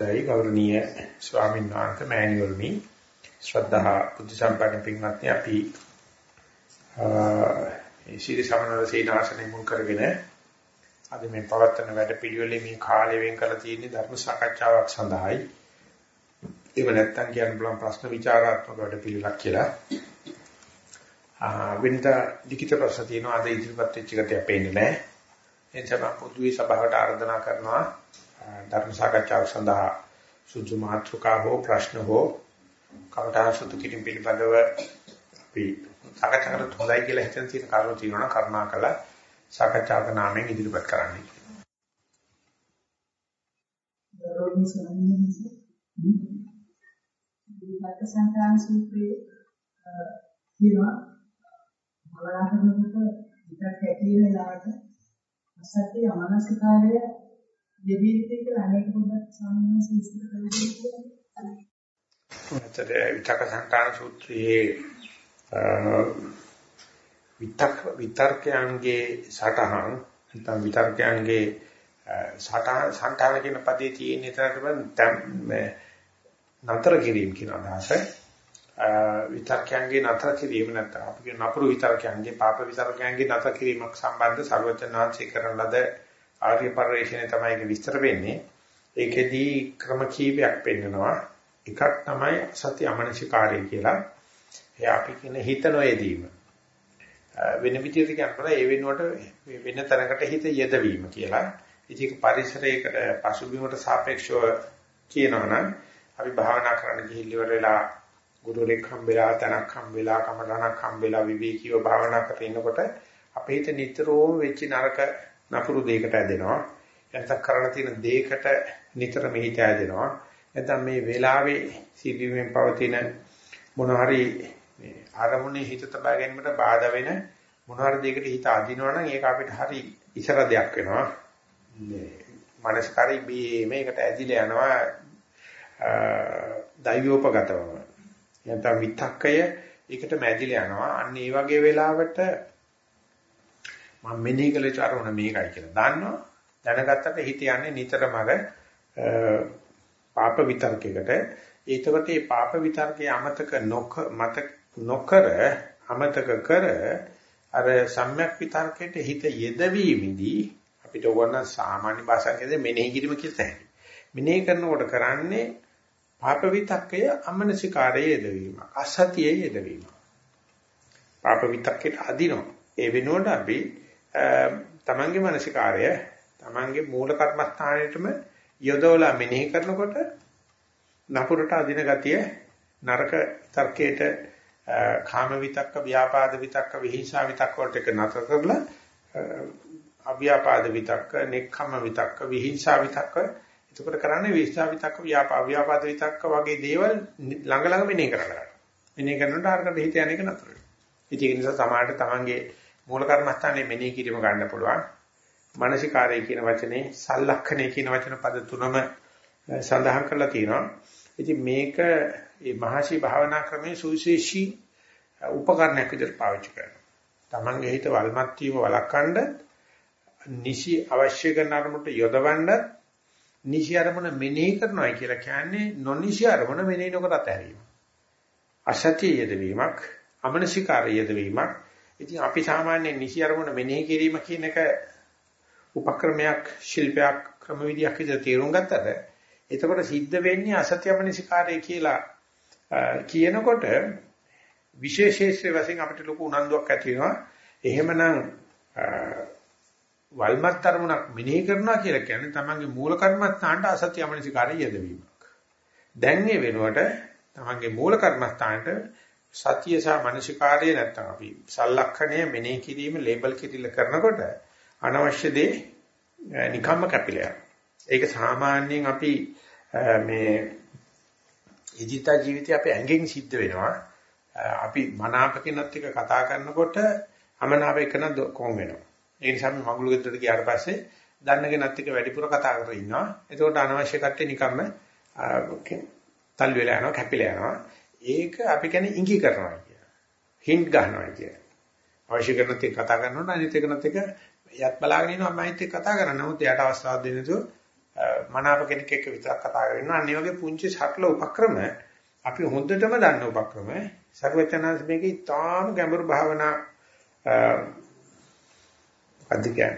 දෛ ගෞරවනීය ස්වාමීන් වහන්සේ මෑණිවරණි ශ්‍රද්ධා බුද්ධ සම්පන්න පින්වත්නි අපි මේ ශීල සමනල සීනාසනෙ මුල් කරගෙන අද මේ පවත්වන වැඩ පිළිවෙලේ මේ කාලය වෙන් කරලා තියෙන ධර්ම සාකච්ඡාවක් සඳහායි. එහෙම නැත්නම් කියන්න බලන් ප්‍රශ්න විචාරාත්මක වැඩ පිළිවෙලක් කියලා. ආ වෙනත ලිඛිත ප්‍රශ්න තියෙනවා. අද ඉදිරිපත් වෙච්ච එකට අපේන්නේ නැහැ. එනිසා මම පොදුවේ සභාවට ආරාධනා කරනවා ධර්ම සාකච්ඡාවක් සඳහා සුදු මාතෘකා හෝ ප්‍රශ්න හෝ කවටා සුදු කිරීම පිළිබඳව අපි සාකච්ඡා කරලා හොඳයි කියලා හිතන තියෙන කාරණා තියෙනවා කරුණාකර සාකච්ඡාවක නාමයෙන් ඉදිරිපත් කරන්න. ගෞරවනීය ස්වාමීන් වහන්සේ දීපක සංකාන සූත්‍රයේ කියනවා බලහනකට විතක් ඇති වෙලාවට අසත්‍ය අමනසිකාරය යෙදී සිටි කියලා අනේක පොඩ්ඩක් සාමාන්‍ය විස්තර කරලා ඇතර විතක සංකාන සූත්‍රයේ විතක් විතර්කයන්ගේ සටහන් නැත්නම් විතර්කයන්ගේ සටහන් සංකාන කියන පදේ තියෙන තරටම නතර කිරීම කියන අදහස විතර්කයන්ගේ නතර කිරීම නැත්නම් අපි කියන නපුරු විතර්කයන්ගේ පාප විතර්කයන්ගේ නතර කිරීමක් සම්බන්ධ සර්වඥාන්සේ කරන ලද ආර්ය පරිශ්‍රණය තමයි ඒක විස්තර වෙන්නේ. ඒකෙදී ක්‍රම කීපයක් පෙන්නනවා. එකක් තමයි සත්‍ය අමනසිකාරය කියලා. ඒ අපි කියන හිත නොයදීම. වෙන විදිහට කියනකොට ඒ වෙනුවට වෙන තැනකට හිත යෙදවීම කියලා. ඉතින් පරිසරයකට පසුබිමට සාපේක්ෂව කියනවනම් අපි භාවනා කරන්න ගිහිල්ලා වෙලා ගුරුරෙක් හම්බෙලා තනක් හම්බෙලා කමඩනක් හම්බෙලා විවේකීව භාවනා කරගෙන ඉන්නකොට අපේ හිත නිතරම වෙච්ච නරක නපුරු දෙයකට ඇදෙනවා. නැත්නම් කරණ තියෙන දෙයකට නිතර මෙහිත ඇදෙනවා. නැත්නම් මේ වෙලාවේ සිදුවීමෙන් පවතින මොන හරි මේ ආරමුණේ හිත තබා ගැනීමට බාධා වෙන මොන හරි දෙයකට හිත අදිනවා නම් ඒක අපිට හරි ඉසර දෙයක් වෙනවා. මේ මනස්කාරී බී මේකට ඇදිලා යනවා දෛවෝපගතවම. නැත්නම් විතක්කය ඒකට මැදිලා යනවා. අන්න ඒ වගේ වෙලාවට මම මෙනෙහි කළ යුතු අරමුණ මේකයි කියලා දන්නවා. දැනගත්තට හිත යන්නේ නිතරම අර පාප විතර්කයකට. ඒතකොට මේ පාප විතර්කයේ අමතක මත නොකර අමතක කර අර සම්‍යක් විතර්කයට හිත යෙදවීමේදී අපිට ඕන සාමාන්‍ය භාෂාවෙන් මෙනෙහි කිරීම කියලා මෙනෙහි කරනකොට කරන්නේ පාප විතක්කය අමනසිකාරයේ යෙදවීම අසතියේ යෙදවීම පාප විතක්කයට අදිනවා ඒ වෙනුවට අපි තමන්ගේ මානසිකාරය තමන්ගේ මූල කර්මස්ථානෙටම යොදවලා මෙනෙහි කරනකොට නපුරට අදින ගතිය නරක තර්කයට කාම විතක්ක ව්‍යාපාද විතක්ක විහිංසා විතක්ක වලට එක නතර කරලා අව්‍යාපාද විතක්ක නෙක්ඛම විතක්ක විහිංසා විතක්ක එතකොට කරන්නේ විහිංසා විතක්ක ව්‍යාපාද විතක්ක වගේ දේවල් ළඟ ළඟ මෙනෙහි කරලා මෙනෙහි කරනකොට අරකට හිත යන එක නතර වෙනවා. ඒ නිසා සමාහට තමන්ගේ මූල කර්මස්ථානයේ මෙනෙහි කිරීම ගන්න පුළුවන්. මානසිකාරය කියන වචනේ සල්ලක්ෂණය කියන වචන පද තුනම සඳහන් කරලා තියෙනවා. ඉතින් මේක මේ මහසි භාවනා ක්‍රමයේ සුවිශේෂී උපකරණයක් විදිහට පාවිච්චි කරනවා. Tamange හිත වල්මත් වීම වළක්වන්න නිසි අවශ්‍ය කරන අරමුණට යොදවන්න නිසි අරමුණ මෙනෙහි කරනවා කියලා කියන්නේ නොනිසි අරමුණ මෙනෙහි නොකර අතහැරීම. අසත්‍ය යෙදවීමක්, අමනසිකාරය යෙදවීමක්, ඉතින් අපි සාමාන්‍යයෙන් නිසි අරමුණ මෙනෙහි කිරීම කියන එක උපක්‍රමයක් ශිල්පයක් ක්‍රමවිදියක් විදිහට තේරුම් ගත්තට එතකොට සිද්ධ වෙන්නේ අසත්‍යමනසිකාරය කියලා කියනකොට විශේෂේශ්‍රේ වශයෙන් අපිට ලොකු උනන්දුවක් ඇති වෙනවා. එහෙමනම් වල්මත් අරමුණක් මෙනෙහි කරනවා කියලා කියන්නේ තමන්ගේ මූල කර්මස්ථානට අසත්‍යමනසිකාරය යෙදවීමක්. දැන් මේ වෙනුවට තමන්ගේ මූල කර්මස්ථානට සතිය සහ මනසිකාරය නැත්තම් අපි සලලක්ෂණය මෙනෙහි කිරීම ලේබල් කිරීම කරනකොට අනවශ්‍ය දේ නිකම්ම කැපිලා ඒක සාමාන්‍යයෙන් අපි මේ ඉදිතා ජීවිතය අපේ ඇඟෙන් සිද්ධ වෙනවා. අපි මනාපකිනත් එක්ක කතා කරනකොට අමනාප එකන කොම් වෙනවා. ඒ නිසා අපි මගුල් ගෙදරට ගියාට පස්සේ දන්න කෙනත් එක්ක වැඩිපුර කතා කරගෙන ඉන්නවා. එතකොට අනවශ්‍ය කට්ටිය නිකම්ම තල් වෙලා යනවා, කැපිලා යනවා. ඒක අපි කියන්නේ ඉඟි කරනවා කියන. හින්ට් ගන්නවා කියන. අවශ්‍ය කරනත් කතා කරනකොට අනිත් එකනත් එක යත් බලාගෙන ඉන්නවා මයිත් එක්ක කතා කරනවා. නමුත් එයාට අවස්ථාවක් දෙන්න නේද මනාප කෙනෙක් එක්ක විතරක් කතා කරනවා. අනිත් වගේ පුංචි සරල උපක්‍රම අපි හොඳටම දන්න උපක්‍රම. සර්වචනස් මේකේ තාම ගැඹුරු භාවනා අධිකයන්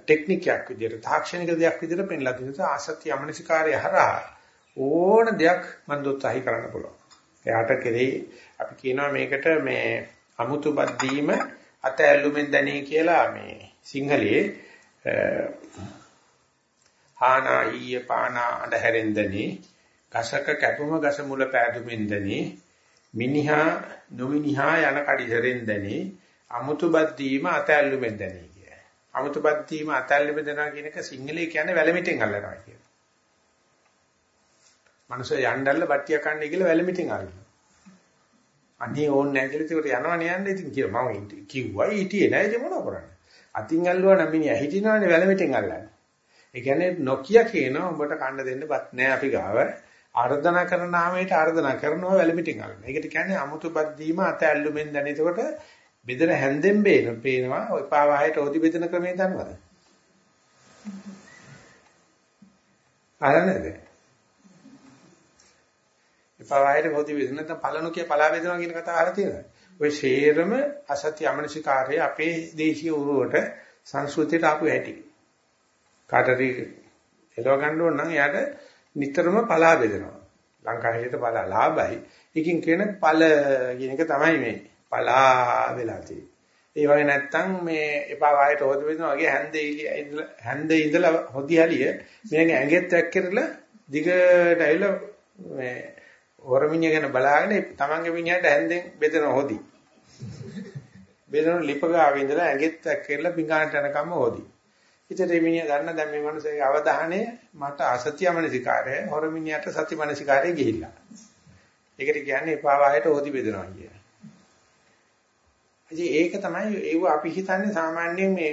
ටෙක්නිකයක් විදිහට තාක්ෂණික දෙයක් විදිහට පෙන්ලා දෙනවා. ආසත්‍ය යමනසිකාරය හරහා ඕන දෙයක් මන් දොත්සහි කරන්න පුළුවන්. එයාට කෙරෙහි අපි කියනවා මේකට මේ අමුතුපත් දීම අත ඇල්ලුමෙන් දැනේ කියලා මේ සිංහලයේ හානා ඊය පානා අඳුරෙන් දැනේ ගසක කැපුම ගස මුල පෑදුමින් දැනේ මිනිහා නොමිනිහා යන කඩිසරෙන් දැනේ අමුතුපත් දීම අත ඇල්ලුමෙන් දැනේ කිය. අමුතුපත් දීම අත ඇල්ලුමෙන් දනවා කියන එක සිංහලයේ කියන්නේ වැලමිටෙන් අල්ලනවා කියන. මනුස්සය යන්නදල්ල බට්ටිය කන්නේ කියලා වැලමිටෙන් අල්ලනවා. අනේ ඕන්නේ නැහැ කියලා ඒකට යනවනේ යන්නේ ඉතින් කියලා මම කිව්වා ඊටියේ නැහැ ඉතින් මොනව කරන්නේ අතින් ඇල්ලුවා නම් මිනිහා හිටිනවනේ වැලමිටෙන් අල්ලන්නේ ඒ කියන්නේ නොකිය කියනවා උඹට කන්න දෙන්න බත් නැහැ අපි ගාව ආර්දනා කරන නාමයට ආර්දනා කරනවා වැලමිටෙන් අල්ලන. ඒකට කියන්නේ අමුතුපත් දීම අත ඇල්ලුමෙන් දැන. එතකොට බෙදෙන හැන්දෙන් බේන පේනවා ඔය පාවාහයට ඕදි බෙදෙන ක්‍රමය දන්නවද? ආරන්නේද? එපාවාහයට ඕදි බෙදෙන නැත්නම් පළනු කිය පලා බෙදනවා කියන කතාව අහලා තියෙනවා. ඔය ශේරම අසත්‍ය අමනසිකාර්ය අපේ දේශීය උරුවට සංස්කෘතියට ආපු හැටි. කාටරි එලව ගන්න ඕන නම් එයාට නිතරම පලා බෙදෙනවා. ලංකාවේ පලා ලාභයි. එකකින් කියන පළ කියන එක තමයි මේ පලා වෙලා තියෙන්නේ. ඒ වගේ නැත්තම් මේ එපා වායට හොද බෙදෙනවා වගේ හැන්දේ ඉඳලා හැන්දේ ඉඳලා හොදි හැලිය මෙයාගේ ඇඟෙත් ඇක්කරලා දිගට ඇවිල්ලා මේ හොරමිනිය ගැන බලාගෙන තමන්ගේ මිනිහට හැන්දෙන් බෙදෙන හොදි. බෙදෙන ලිපගාවේ ඉඳලා ඇඟෙත් ඇක්කරලා පිඟානට යනකම් හොදි. ඉතින් මේ මිනිහා දන්න දැන් මේ මනුස්සයාගේ අවධානය මට අසත්‍යමනසිකාරය හොරමිනියට සත්‍යමනසිකාරය ගිහිල්ලා. ඒකට කියන්නේ එපා වායට හොදි බෙදනවා කියන. ඉතින් ඒක තමයි ඒව අපි හිතන්නේ සාමාන්‍යයෙන් මේ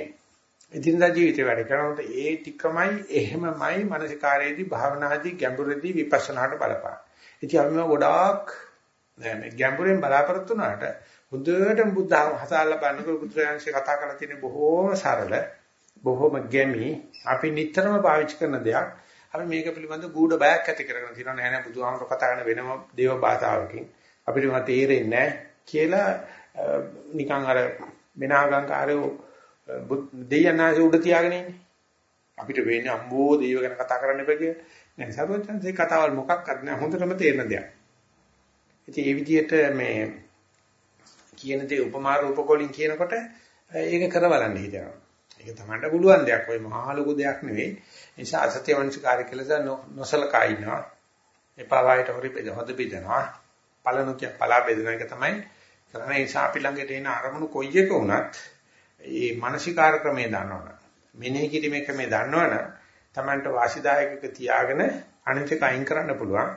ඉදින්දා ජීවිතේ වැඩ කරනකොට ඒ ටිකමයි එහෙමමයි මනසිකාරයේදී භාවනාදී ගැඹුරදී විපස්සනාට බලපාන. ඉතින් අපි ගොඩාක් මේ ගැඹුරෙන් බලාපොරොත්තු වුණාට හොඳටම බුද්ධ හසාලා බලනකොට බුදුරජාණන්සේ කතා කරලා තියෙන බොහෝම සරල බොහොම ගැමි අපි නිතරම පාවිච්චි කරන දෙයක්. අපි මේක පිළිබඳ ගුඪ බයක් ඇති කරගෙන තියෙනවා නෑ නෑ බුදුහාමර කතා කරන වෙනම දේව භාෂාවකින් අපිට මත තේරෙන්නේ නෑ කියලා නිකන් අර මෙනාගංකාරයෝ දෙයනාසේ උඩ තියාගෙන ඉන්නේ. අපිට වෙන්නේ අම්බෝ දේව ගැන කතා කරන්න එපා කියලා. නෑ සර්වඥන්සේ කතාවල් මොකක්වත් නෑ හොඳටම තේරෙන දෙයක්. ඉතින් මේ විදිහට මේ කියන දේ උපමා රූපකෝලින් කියනකොට ඒක කරවලන්න හිතනවා. ඒක තමන්ට පුළුවන් දෙයක්. ඔය මහා ලොකු දෙයක් නෙවෙයි. ඒ නිසා අසත්‍ය වංශකාරී කියලා නොසලකා ඉන්නවා. එපා වයිට හොරි බෙද හොද බෙදනවා. පළනු කිය පලා බෙදන එක තමයි කරන්නේ. ඒ නිසා අපි ළඟට එන අරමුණු කොයි එක වුණත් මේ මානසිකාර ක්‍රමයේ දන්නවනේ. මෙනෙහි කිරීමේ ක්‍රමයේ දන්නවනේ තමන්ට වාසිදායකක තියාගෙන අනිත් එක අයින් කරන්න පුළුවන්.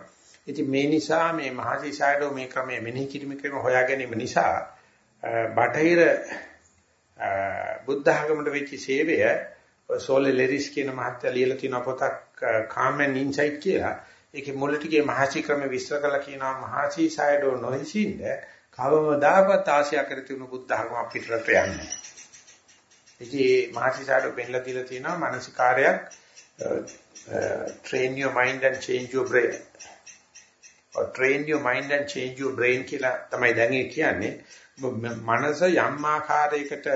ඉතින් මේ නිසා මේ මහසිසාරෝ මේ ක්‍රමයේ මෙනෙහි කිරීමේ ක්‍රම හොයා ගැනීම නිසා බටහිර බුද්ධ ආගමට වෙච්ච සේවය සෝලේ ලෙරිස් කියන මහත්තයා ලියලා තියෙන පොතක් Calm and Insight කියලා. ඒකේ මුල ටිකේ මහසි ක්‍රම විස්තර කරලා කියනවා මහසි සයඩෝ නොහිසින්ද කවමදාකවත් ආශය කර තියුණු බුද්ධ ආගම අපිටට යන්නේ. ඉතින් මහසි සයඩෝ පෙන්ලා දීලා තියෙනවා මානසිකාරයක් Uh, train your mind and change your brain. or train your mind and change your brain කියලා තමයි දැන් කියන්නේ. මනස යම් ආකාරයකට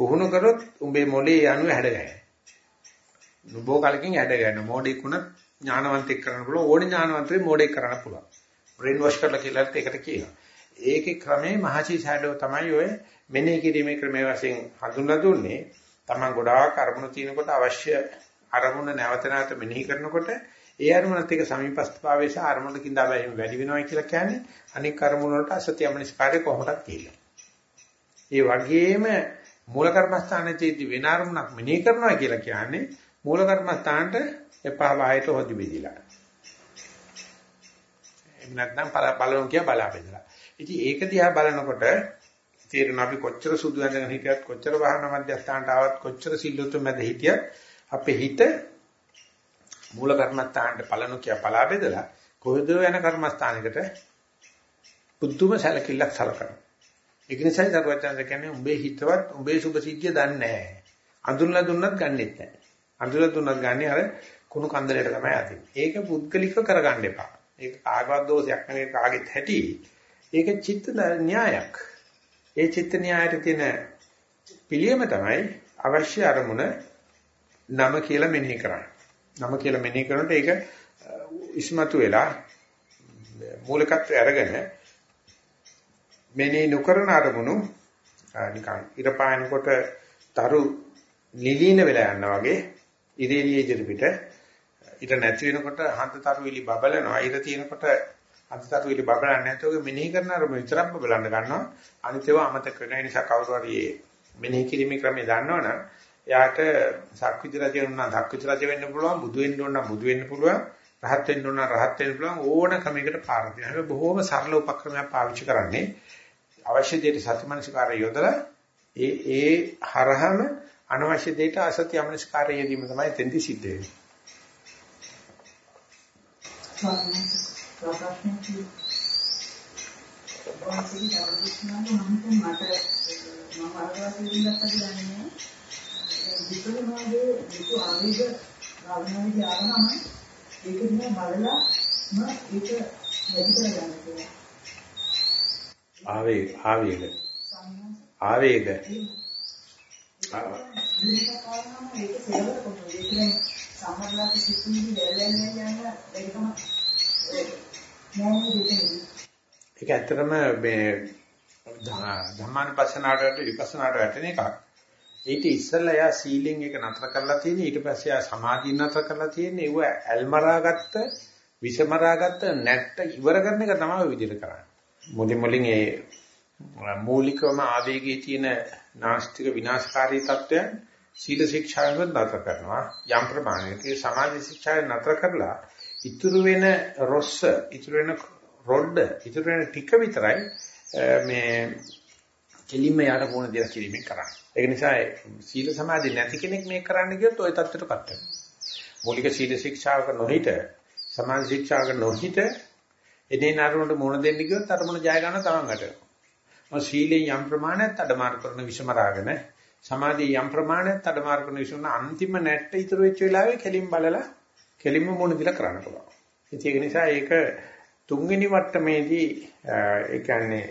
පුහුණු කරොත් උඹේ මොලේ යනුව හැඩගැහෙන. නුබෝ කලකින් හැඩගැහෙන. මොඩෙක් උනත් ඥානවන්තෙක් කරන්න පුළුවන්. ඕනේ ඥානවන්තෙක් මොඩෙක් කරන්න පුළුවන්. බ්‍රේන් වොෂ් කරලා කියලාත් ඒකට කියනවා. ඒකේ ක්‍රමේ මහචි ෂැඩෝ තමයි ඔය මෙනෙහි කිරීමේ ක්‍රමයේ වශයෙන් හඳුන්ලා දුන්නේ. Taman ගොඩාක් අරමුණු තියෙනකොට අවශ්‍ය අරමුණ නැවත නැවත මෙනෙහි කරනකොට ඒ අරමුණත් එක්ක සමීපස්ථභාවයේ සහ අරමුණකින් කිඳා බැලීම වැඩි වෙනවා කියලා කියන්නේ අනික් අරමුණ වලට අසත්‍යමනිස්කාරය කොහොමදක් කියලා. ඒ වගේම මූල කර්මස්ථානයේදී වෙන අරමුණක් මෙනෙහි කරනවා කියලා කියන්නේ මූල කර්මස්ථානට එපා වායට හොදි බෙදිලා. එහෙම නැත්නම් බලන කියා බලා බෙදලා. ඉතින් ඒක දිහා බලනකොට තේරෙනවා අපි කොච්චර සුදු ඇඳගෙන හිටියත් කොච්චර වහන මධ්‍යස්ථානට ආවත් කොච්චර සිල්ලුතු මැද හිටියත් අපේ හිත මූල කර්මස්ථානට පලනු කිය පලා බෙදලා කොහෙද යන කර්මස්ථානයකට බුද්ධුම සැලකිල්ලක් සලකනවා. ඒක නිසා සර්වඥාන්ද කියන්නේ උඹේ හිතවත් උඹේ සුභ සිද්ධිය දන්නේ නැහැ. අඳුරලා දුන්නත් ගන්නෙත් නැහැ. අඳුරලා දුන්නත් ගන්නේ අර කුණු කන්දලයට තමයි අදින්නේ. ඒක පුද්ගලිකව කරගන්න එපා. ඒක කාගවත් දෝෂයක් නෙවෙයි කාගෙත් හැටි. ඒක චිත්ත න්‍යායක්. ඒ චිත්ත න්‍යායට තියෙන පිළියම තමයි අවශ්‍ය අරමුණ නම කියලා මෙනෙහි කරන්න. නම කියලා මෙනෙහි කරනකොට ඒක ඉස්මතු වෙලා මූලිකත්වය අරගෙන මෙනෙහි නොකරන අරමුණු නිකන් ඉරපායනකොට තරු නිලීන වෙලා යනවා වගේ ඉරේලියේ ඉදිරි පිට ඊට නැති වෙනකොට හන්දතරු විලි බබලනවා ඊට තියෙනකොට හන්දතරු විලි බබලන්නේ නැතුව මෙනෙහි කරන අරමුණ විතරක් බබලන්න ගන්නවා අනිත් ඒවා අමතක වෙන නිසා කවුරු හරි මෙනෙහි කිරීමේ ක්‍රමය දන්නවනම් එයාට සක්විති රජ වුණා සක්විති රජ වෙන්න පුළුවන් බුදු වෙන්න ඕන බුදු වෙන්න පුළුවන් රහත් වෙන්න ඕන රහත් වෙන්න පුළුවන් ඕන ක්‍රමයකට පාර දෙනවා. හැබැයි බොහොම සරල උපක්‍රමයක් පාවිච්චි කරන්නේ අවශ්‍ය දෙයට සත්‍යමනසිකාරය යොදලා ඒ ඒ හරහම අනවශ්‍ය දෙයට අසත්‍ය අමනසිකාරය යෙදීම තමයි තෙන්දි සිද්ධ වෙන්නේ. මම අරගාසින් ඉඳලා කියන්නේ විකලමාගේ විතු ආවේග භාවනාවේ ආවම ඒක දිහා බලලා ම ඒක වැඩි කරගන්න ඕනේ. ආවේග ආවේග ආවේග සම්මර්ලාට සිතුවිලි වැළලෙන්නේ යන ඒකම ඒක ඇත්තටම මේ ධම්මානුපස්සනාවට විපස්සනාට වැටෙන එකක්. ඊට ඉස්සෙල්ලා යා සීලෙන් එක නතර කරලා තියෙන ඊට පස්සේ යා සමාධිය නතර කරලා තියෙන ඒව ඇල්මරාගත්ත විසමරාගත්ත නැට්ට ඉවර කරන එක තමයි විදිහට කරන්නේ. මුලින් මුලින් ඒ මූලිකවම ආවේගයේ තියෙන නාස්තික විනාශකාරී තත්වයන් සීල ශික්ෂාවෙන් නතර කරනවා යම් ප්‍රමාණයක ඒ සමාධි ශික්ෂාවෙන් නතර කරලා ඉතුරු වෙන රොස්ස ඉතුරු වෙන රොඩ්ඩ ඉතුරු වෙන ටික විතරයි මේ කෙලින්ම යාට මොන දේක් කිරීමෙන් කරන්නේ. ඒක නිසා සීල සමාධි නැති කෙනෙක් මේක කරන්න ගියොත් ওই தත්ත්වයටපත් වෙනවා. මූලික සීල ශික්ෂාවක නොහිට සමාධි ශික්ෂාවක නොහිට එදේ නරුණට මොන දෙන්න ගියොත් අර මොන ජය ගන්න තමන් ගැට. මොන සීලේ යම් ප්‍රමාණයක් අඩමාර කරන විෂමරාගෙන සමාධියේ යම් ප්‍රමාණයක් අඩමාර කරන විෂුණ අන්තිම නැට්ට ඉතුරු වෙච්ච වෙලාවේ කෙලින් බලලා කෙලින්ම මොන දිලා කරන්න පුළුවන්. ඒක නිසා ඒක තුන්වෙනි වට්ටමේදී ඒ කියන්නේ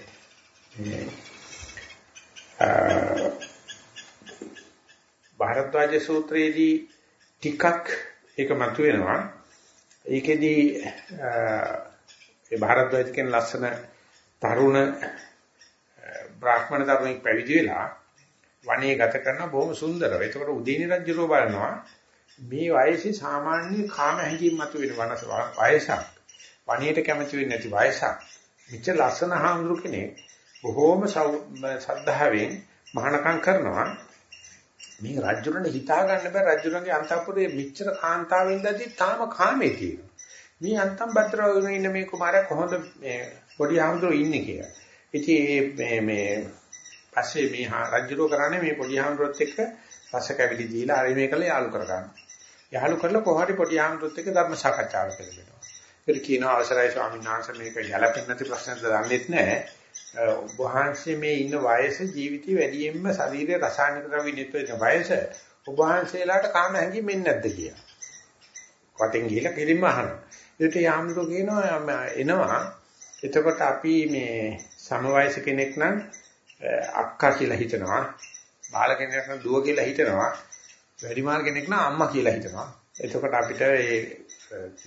භාරද්වාජ සූත්‍රයේදී ටිකක් ඒක මතුවෙනවා. ඒකෙදී ඒ ಭಾರද්වාජ කියන ලස්සන තරුණ බ්‍රාහ්මණ තරුණෙක් පැවිදි වෙලා වනයේ ගත කරන බොහොම සුන්දරව. ඒකට උදේනි රජුරෝ බලනවා මේ වයසේ සාමාන්‍ය කාම හැඟීම් මතුවෙන වනස වයසක්. වනයේට කැමති වෙන්නේ නැති වයසක්. මෙච්චර ලස්සන හාමුදුරු කෙනෙක් බොහොම සද්ධාවෙන් මහානකම් කරනවා. මේ රජුරණ හිතා ගන්න බෑ රජුරන්ගේ අන්තපුරයේ මෙච්චර කාන්තාවෙන් දැදි තාම කාමේ තියෙනවා. මේ අන්තම් භද්‍රව ඉන්න මේ කුමාරයා කොහොමද මේ පොඩි ආමතුරු ඉන්නේ කියලා. ඉතින් මේ මේ පස්සේ මේ රජුරෝ කරන්නේ මේ පොඩි ආමතුරුත් එක්ක රස කැවිලි දීලා අර මේ කළා යාලු කරගන්න. යාලු කරලා කොහොමද පොඩි ආමතුරුත් එක්ක ධර්ම සාකච්ඡාවක් කරනවා. ඒක කියනවා අවසරයි ස්වාමීන් වහන්සේ මේක යලපෙන්නේ නැති ප්‍රශ්නද දන්නේත් නැහැ. ඔබ වහන්සේ මේ ඉන්න වයස ජීවිතේ වැඩියෙන්ම ශරීරයේ රසායනික ද්‍රව්‍ය නිත්‍ය වයස ඔබ වහන්සේලාට කාම හැඟීම් එන්නේ නැද්ද කියලා. වටෙන් ගිහිල්ලා කෙලින්ම අහනවා. ඒකට යාමතු කියනවා එනවා. එතකොට අපි මේ සම වයස කෙනෙක් නම් අක්කා කියලා හිතනවා. බාල කෙනෙක් නම් දුව කියලා හිතනවා. වැඩිමාල් කෙනෙක් නම් අම්මා කියලා හිතනවා. එතකොට අපිට ඒ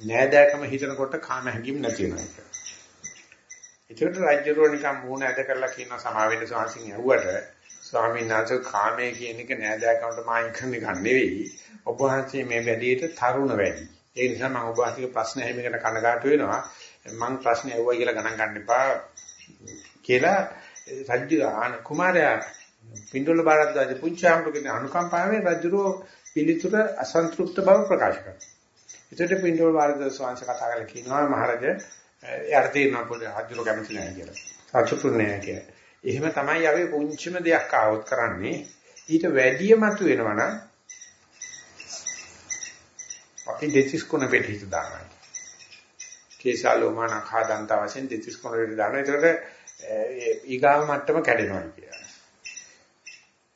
නෑදෑකම හිතනකොට කාම හැඟීම් නැති වෙනවා ඒක. ඒකට රාජ්‍යරෝ නිකන් මූණ ඇද කරලා කියන සමාවෙන්න ස්වාමීන් ඇහුවට ස්වාමීන් වහන්සේ කාමයේ කියන එක නෑදෑකමට මායින් කරන එක නෙවෙයි. ඔබ වහන්සේ මේ වැඩේට තරුණ වැඩි. ඒ නිසා මම ඔබ අතික ප්‍රශ්න ඇහිමකට කනගාටු වෙනවා. මම ප්‍රශ්න ඇහුවා කියලා ගණන් ගන්න එපා කියලා රජු කුමාරයා පින්ඩොල බාරද්දාජ පුංචාමරුගේ අනුකම්පාවෙන් රජුරෝ පිළිතුර අසන්තෘප්ත බව ප්‍රකාශ කරනවා. ඒකට පින්ඩොල බාරද්දාජ ස්වාමීන් කතා කරලා කියනවා මහරජ එයාට තේරෙනවා පොඩි රජුරෝ කැමති නැහැ කියලා. සතුටුුනේ කියලා. එහෙම තමයි අපි පුංචිම දෙයක් ආවොත් කරන්නේ. ඊට වැඩිය මතු වෙනවනම් අපි දෙතිස් කුණ පිට හිත දානවා. කේසාලෝමාන ખાදන්ත වශයෙන් දෙතිස් කුණ පිට දානවා. ඒකට ඊගාව මට්ටම කැඩෙනවා කියලා.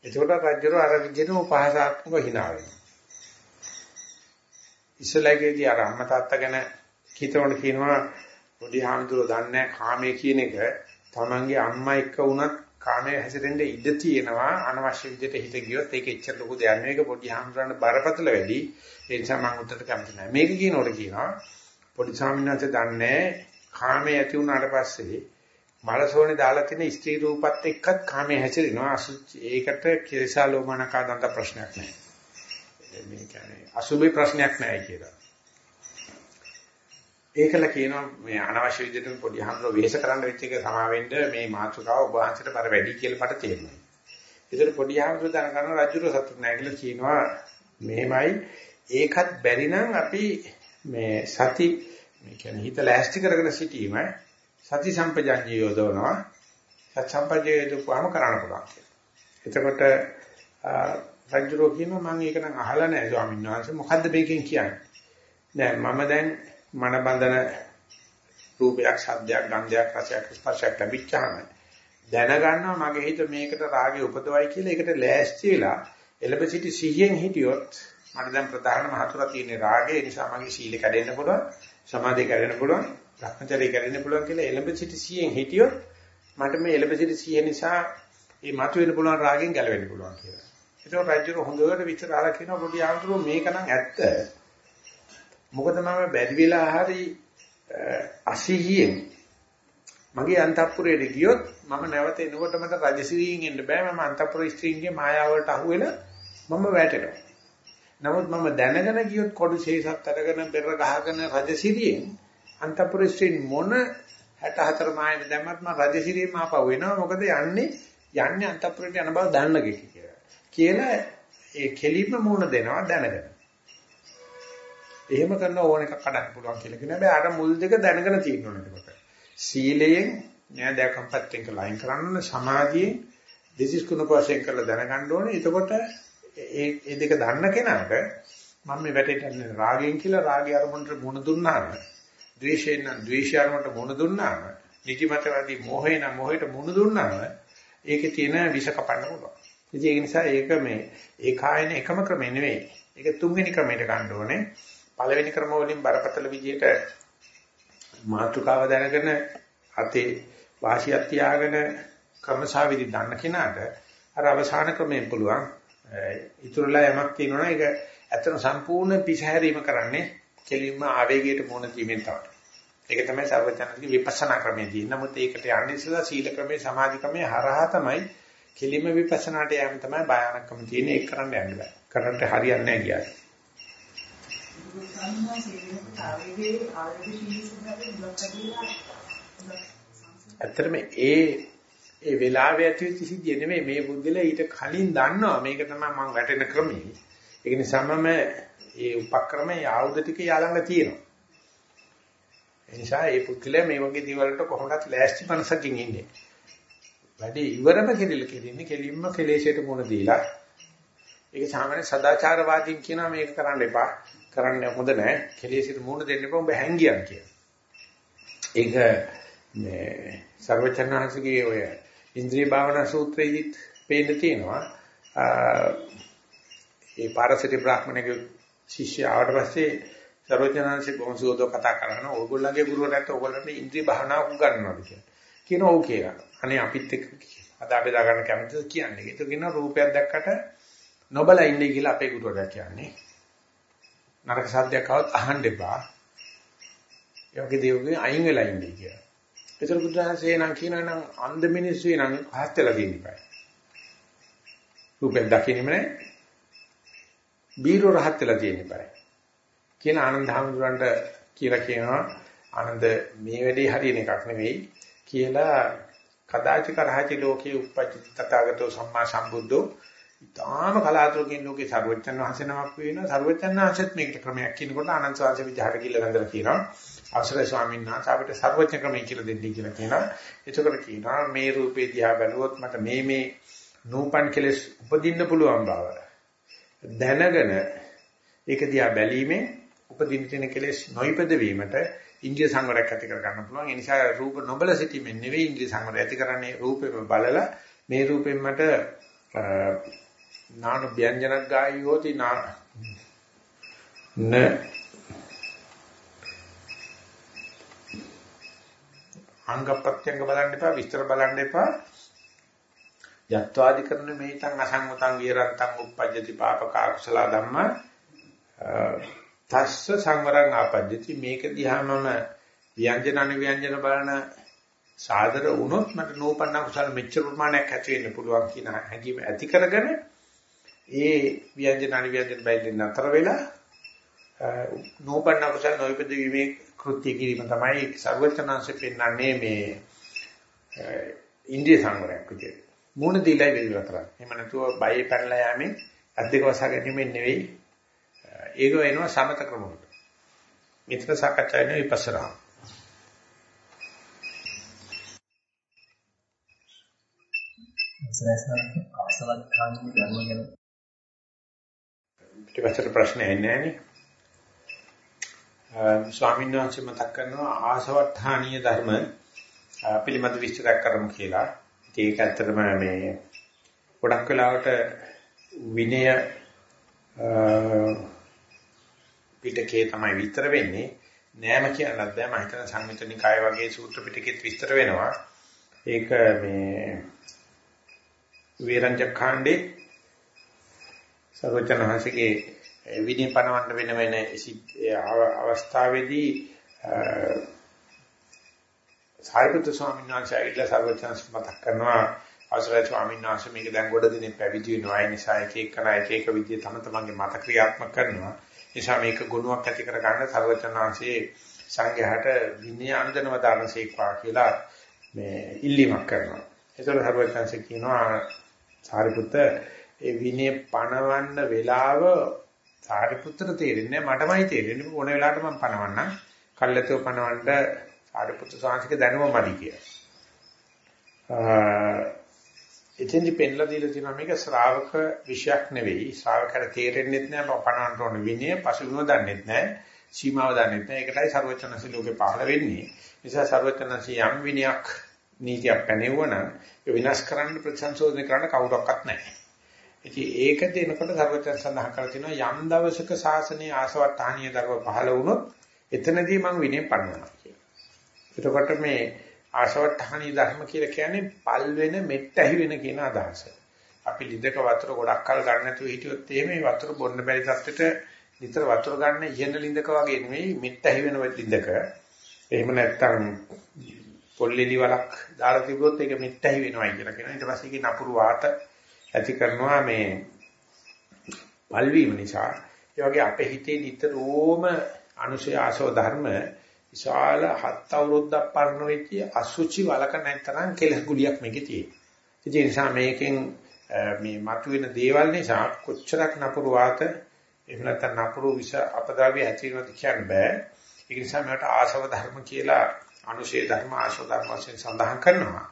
එතකොට රජුර අර විදිහට උපහාසාත්මක hina වෙනවා. ඉස්සලකේදී අර අම්මා තාත්තා ගැන හිතවන්න කියනවා පොඩි හාමුදුරුවෝ දන්නේ කාමයේ කියන එක. තමන්ගේ අම්මා එක්ක වුණත් කාමයේ හැසිරෙන්න ඉඩ තියෙනවා. අනවශ්‍ය විදිහට හිත ගියොත් ඒක එච්චර ලොකු දෙයක් නෙවෙයි. ඒක පොඩි හාමුදුරන්ට බරපතල වැඩි. ඒ නිසා මම උත්තර කැමති නැහැ. මේක කියනකොට කියනවා පොඩි ස්වාමීන් වහන්සේ දන්නේ කාමයේ ඇති වුණාට පස්සේ මලසෝනේ දාලා තියෙන ස්ත්‍රී රූපත් එක්කත් කාමයේ හැසිරෙනවා. අසුචි ඒකට කිරිසා ලෝමනකා දන්ත ප්‍රශ්නයක් නැහැ. මේ කියන්නේ අසුභේ ප්‍රශ්නයක් නැහැ කියලා. ඒකල කියනවා මේ අනවශ්‍ය විදිහට පොඩි හඳුර වෙහෙස කරන්න වෙච්ච එක සමා වෙන්න මේ මාතෘකාව ඔබ වහන්සේට බර වැඩි කියලා මට තේරෙනවා. ඒතර පොඩි හඳුර දන කරන රජුර සතුට නැහැ කියලා කියනවා මෙහෙමයි ඒකත් බැරි නම් අපි මේ සති මේ කියන්නේ හිත ලෑස්ති කරගෙන සිටීම සති සම්පජාඤ්ඤය යොදවනවා. සති සම්පජාඤ්ඤය යොදවුවාම කරන්න පුළුවන් කියලා. එතකොට රජුරෝ කියනවා මම ඒක නම් අහලා නැහැ ස්වාමීන් වහන්සේ මොකද්ද මේකෙන් කියන්නේ? දැන් මම දැන් මන බඳන රූපයක්, ශබ්දයක්, ගන්ධයක්, රසයක්, ස්පර්ශයක් ලැබිච්චාම දැනගන්නවා මගේ හිත මේකට රාගය උපදවයි කියලා ඒකට ලෑස්ති වෙලා එළඹ සිටි සිහියෙන් හිටියොත් මට දැන් ප්‍රධානම හතුරා තියෙන රාගය ඒ නිසා මගේ සීල කැඩෙන්න පුළුවන් සමාධිය කැඩෙන්න පුළුවන් භ්‍රමචර්යය කැඩෙන්න පුළුවන් කියලා එළඹ සිටි සිහියෙන් හිටියොත් මට මේ එළඹ සිටි සිහිය නිසා මේ මතුවෙන්න පුළුවන් රාගෙන් ගැලවෙන්න පුළුවන් කියලා. ඒක රජුර හොඳට විචාරලා කියනවා පොඩි ආන්තරෝ මේක නම් ඇත්ත. මොකද මම බැරි වෙලා හරි අසීහියෙන් මගේ අන්තපුරයට ගියොත් මම නැවත එනකොට මට රජසිරියෙන් එන්න බෑ මම අන්තපුර ස්ත්‍රීන්ගේ මායාවලට අහු වෙලා මම වැටෙනවා. නමුත් මම දැනගෙන ගියොත් කොඩු ශේෂත් අරගෙන බෙර ගහගෙන රජසිරියෙන් අන්තපුර ස්ත්‍රීන් මොන 64 මායෙම දැම්මත් මම රජසිරියෙන් ආපහු වෙනවා. මොකද යන්නේ යන්නේ අන්තපුරට යන බව දන්න කියලා. කියලා ඒ කෙලින්ම මුණ දෙනවා දැනගෙන. එහෙම කරන ඕන එකක් කඩන්න පුළුවන් කියලා කියන හැබැයි අර මුල් දෙක දැනගෙන තියෙන්න ඕනේ එතකොට. සීලයෙන් න්යායදකම්පත්තෙන් ලයින් කරන්න සමාධියෙන් දෙසිස් කුණ වශයෙන් කරලා දැනගන්න ඕනේ. එතකොට ඒ ඒ දෙක දන්න කෙනාට මම මේ වැටෙන්නේ රාගයෙන් කියලා රාගය අරමුණට මුණ දුන්නාම, ද්වේෂයෙන් නම් ද්වේෂය අරමුණට මුණ දුන්නාම, නිදිමතවදී මොහේන මොහේට මුණ දුන්නාම ඒකේ තියෙන විෂ කපන්න පුළුවන්. ඉතින් ඒ නිසා ඒක මේ ඒකායන එකම ක්‍රමෙ නෙවෙයි. ඒක තුන්වෙනි ක්‍රමයට ගන්න ඕනේ. පළවෙනි ක්‍රම වලින් බරපතල විදියට මාතෘකාව දැනගෙන අතේ වාසියක් තියාගෙන ක්‍රමසාවිදි දන්න කෙනාට අර අවසාන ක්‍රමයෙන් පුළුවන් ඉතුරුලා යමක් තියෙනවා ඒක ඇත්තට සම්පූර්ණ පිසහැරීම කරන්නේ කෙලින්ම ආවේගයට මුහුණ දීමෙන් තමයි. ඒක තමයි සර්වඥාන්ගේ විපස්සනා ක්‍රමයේ තියෙන. නමුත් ඒකට යන්නේ ඉස්සලා සීල ක්‍රමයේ සමාධි ක්‍රමයේ හරහා තමයි කෙලින්ම විපස්සනාට යෑම තමයි භයානකම තියෙන ඒක කරන්න යන්න බෑ. කරන්න හරියන්නේ නැහැ කියන්නේ. ඇත්තටම ඒ ඒ වෙලාවේ ඇතිවෙච්ච සිද්ධිය නෙමෙයි මේ බුද්ධිල ඊට කලින් දන්නවා මේක තමයි මම වැටෙන ක්‍රමය. ඒක නිසාම මේ උපක්‍රමයේ ආයුධ ටික යාළඟ තියෙනවා. ඒ නිසා මේ පුද්ගලයා මේ වගේ දේවල් වලට කොහොමදත් ලෑස්ති මනසකින් ඉන්නේ. වැඩි ඉවරම කෙරෙල කෙරෙන්නේ කෙලින්ම කෙලෙෂයට මුණ දීලා. ඒක සාමාන්‍ය සදාචාරවාදීන් කියනවා මේක කරන්න එපා. කරන්න හොඳ නැහැ. කෙලෙසිට මූණ දෙන්න එපා උඹ හැංගියන් කියලා. ඒක මේ සර්වචන්නාංශගේ ඔය ඉන්ද්‍රිය භාවනා සූත්‍රයේදීත් පේන්න තියෙනවා. ඒ පාරසිත බ්‍රාහ්මණගේ ශිෂ්‍ය ආවට පස්සේ සර්වචන්නාංශේ ගොම්සුවදෝ කතා කරනවා. ඕගොල්ලන්ගේ ගුරුවරයාට ඕගොල්ලන්ට ඉන්ද්‍රිය භාවනාව උගන්වනවා කියලා. කියනවා ඔව් කියලා. අනේ අපිත් එක්ක අදා බෙදා ගන්න කැමතිද කියන්නේ. ඒක කියනවා රූපයක් දැක්කට නොබල ඉන්නේ කියලා අපේ ගුරුවරයා කියන්නේ. නරක සද්දයක් આવත් අහන්න එපා. ඒ වගේ දේවල් අයින් වෙලා ඉන්නේ කියලා. ඒතර බුදුහාමසේ නම් කියනවා නම් අන්ධ මිනිස්සු නම් පහත් වෙලා තියෙන්න eBay. රූපෙන් දකින්නෙම නැහැ. බීරෝ රහත් වෙලා තියෙන්න eBay. කියන ආනන්ද හැමදුරන්ට කියලා කියනවා ආනන්ද මේ වැඩේ හරියන එකක් නෙවෙයි කියලා කදාචි කරහචි ලෝකේ උපපච්ච තථාගතෝ සම්මා සම්බුද්ධෝ ඊටාම කලාතුරකින් ලෝකේ සර්වඥන් වහන්සේ නමක් වෙනවා. සර්වඥන් වහන්සේත් මේකට ප්‍රමයක් කියනකොට ආනන්ද සාංශ විජහට කියලා වැඳලා කියනවා. අවසරයි ස්වාමීන් වහන්සේ අපිට සර්වඥ ක්‍රමය කියලා දෙන්නයි කියලා කියනවා. එතකොට කියනවා මේ රූපේ දිහා බැලුවොත් මට මේ මේ නූපන් කෙලස් උපදින්න පුළුවන් බව. දැනගෙන ඒක දිහා බැලීමෙන් උපදින්න තියෙන කෙලස් නොයිපද වීමට ඉන්ද්‍රිය සංවරයක් ඇති කර ගන්න පුළුවන්. ඒ නිසා රූප නොබල සිටීමෙන් නෙවෙයි ඉන්ද්‍රිය සංවරය ඇති කරන්නේ රූපෙම බලලා මේ රූපෙන් මට නාන ව්‍යංජනක් ගායෝති නාන න අංග ප්‍රත්‍යංග බලන්න එපා විස්තර බලන්න එපා. යත්වාදි කරන මේතං අසංගතං විරත්තං uppajjati papaka akusala dhamma තස්ස සංවරං ආපජ්ජති. මේක දිහාමම ව්‍යංජන අනුව්‍යංජන බලන සාදර වුණොත් මට නූපන්න කුසල මෙච්චර ප්‍රමාණයක් ඇති වෙන්න පුළුවන් කියන හැඟීම ඇති කරගෙන ඒ ව්‍යංජන අනුව්‍යංජන බයිලින් නතර වෙලා නෝපන්න කුසල නොයිපද වීමේ කෘත්‍ය කිරීම තමයි සර්වචනංශ පෙන්වන්නේ මේ ඉන්ද්‍රිය සංවරයක් විදියට. මූණ දීලා ඉවර කරන්නේ. එහෙම නැතුව බයේ පැනලා යෑමෙන් අද්දක වසා ගැනීමෙන් නෙවෙයි. ඒක වෙනවා සමත ක්‍රම වලට. මෙතන සාකච්ඡා වෙන විපස්සනා. අවසලත්ඛානී ධර්ම ගැන පිටිපස්සට ප්‍රශ්න එන්නේ නැහැ ස්වාමීන් වහන්සේ මතක් කරනවා ආසවට්ටානීය ධර්ම පිළිමද විස්තර කරමු කියලා. ඒක ඇත්තටම මේ ගොඩක් වෙලාවට විනය පිටකේ තමයි විස්තර වෙන්නේ. නෑම කියන්නත් බෑ මම හිතන සංයුතනිකාය වගේ සූත්‍ර පිටකෙත් විස්තර වෙනවා. ඒක මේ වේරංජ ඛණ්ඩේ සර්වචනහසගේ විනය පනවන්න වෙන වෙන අවස්ථාවේදී සාරිපුත්‍ර ස්වාමීන් වහන්සේ ඇවිල්ලා සර්වචන්ස් මතක් කරනවා අවසරයි ස්වාමීන් වහන්සේ මේක දැන් ගොඩ දිනේ පැවිදි වෙනවා. ඒ නිසා එක එකන එක එක විදිය තම තමන්ගේ මත ක්‍රියාත්මක කරනවා. නිසා මේක ගුණයක් ඇති කර ගන්න සර්වචන් වහන්සේ සංඝයාට විනය අනුදනව දානසේක්වා කියලා මේ ඉල්ලීමක් කරනවා. ඒතර සර්වචන්සේ කියනවා සාරිපුත්‍ර ඒ විනය පණවන්න වෙලාව සාරිපුත්‍ර තේරෙන්නේ මටමයි තේරෙන්නේ. ඕන වෙලාවට මම පණවන්නම් කල්ැතෝ පණවන්න සාරිපුත්‍ර සාංශික දැනුම මදි කියලා. එතෙන්දි පෙන්ලා දීලා තියෙනවා මේක ශ්‍රාවක විශයක් නෙවෙයි. ශ්‍රාවකයන්ට තේරෙන්නෙත් නෑ පණවන්න ඕන විනය. පසුබිම දන්නෙත් නෑ සීමාව දන්නෙත් නෑ ඒකටයි ਸਰවචනසී ලෝකේ පහළ වෙන්නේ. නිසා ਸਰවචනසී යම් විනයක් නීතියක් පැනෙවුවා නම් ඒ විනාශ කරන්න ප්‍රතිසංශෝධනය කරන්න කවුරක්වත් නැහැ. ඉතින් ඒක දෙනකොට සර්වචන් සඳහන් කරලා තිනවා යම් දවසක ශාසනයේ ආසවට්ටාණීය ධර්ම පහළ වුණොත් එතනදී මම විනය පනවනවා කියලා. එතකොට මේ ආසවට්ටාණීය ධර්ම කියලා කියන්නේ පල් වෙන මෙත් ඇහි වෙන කියන අදහස. අපි ලිඳක වතුර ගොඩක් කල් ගන්න නැතුව හිටියොත් එහෙම මේ වතුර බොන්න බැරි තත්ත්වෙට නිතර වතුර ගන්න ඉහළ ලිඳක වගේ නෙමෙයි මෙත් ඇහි වෙන ලිඳක. එහෙම නැත්නම් පොල්ලෙලි වලක් දාලා තිබුණොත් ඒක මෙත් ඇහි වෙනවා කියලා කියනවා. ඊට පස්සේ ඒක නපුරු වාත ඇති කරනවා මේ පල්වීම නිසා ඒ වගේ අපේ හිතේ නිතරම අනුශය ආසව ධර්ම විශාල හත් අවුරුද්දක් පරණ වෙච්ච අසුචි වලක නැතරම් කෙලස් ගුලියක් මේකේ තියෙනවා. ඒ නිසා මේකෙන් මේ මතුවෙන දේවල් නිසා කොච්චරක් නපුරු වාත එහෙම නැත්නම් නපුරු විස අපදාවිය ඇති වෙනවද කියන්න බෑ. ඒ නිසා මට ආසව ධර්ම කියලා අනුශේ ධර්ම ආසව ධර්ම වශයෙන් සඳහන් කරනවා.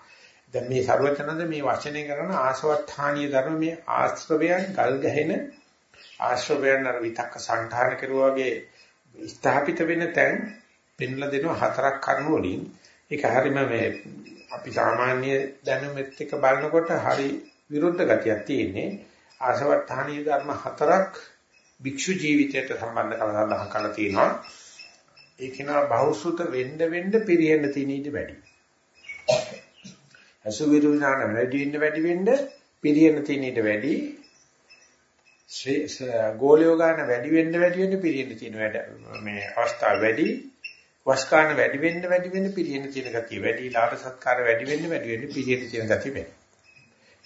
දැන් මේ ਸਰවචනද මේ වචනේ කරන ආසවත්ථානීය ධර්ම මේ ආශ්‍රවයන් ගල් ගැහෙන ආශ්‍රවයන් අර විතක්ක සංඨාන කෙරුවා වගේ ස්ථාපිත වෙන තැන් පෙන්ලා දෙනවා හතරක් කරුණු වලින්. ඒක හරීම මේ අපි සාමාන්‍ය දැනුමෙත් එක්ක බලනකොට හරි විරුද්ධ ගතියක් තියෙන්නේ. ආසවත්ථානීය ධර්ම හතරක් භික්ෂු ජීවිතයට සම්බන්ධ කරලා සඳහන් කරලා තියෙනවා. ඒක නා බහුසුත වෙන්න වෙන්න පිරියෙන්න තියෙන ඊට වැඩි. අසුවිරු ඥාන වැඩි වෙන්න වැඩි වෙන්න පිරියෙන තියෙන ඊට වැඩි ගෝලියෝ ගන්න වැඩි වෙන්න වැඩි වෙන්න පිරියෙන තියෙන වැඩ මේ අවස්ථාව වැඩි වස්කාන වැඩි වෙන්න වැඩි වෙන්න පිරියෙන තියෙන ගතිය වැඩි ලාභ සත්කාර වැඩි වෙන්න වැඩි වෙන්න පිරියෙන තියෙන ගතිය වැඩි.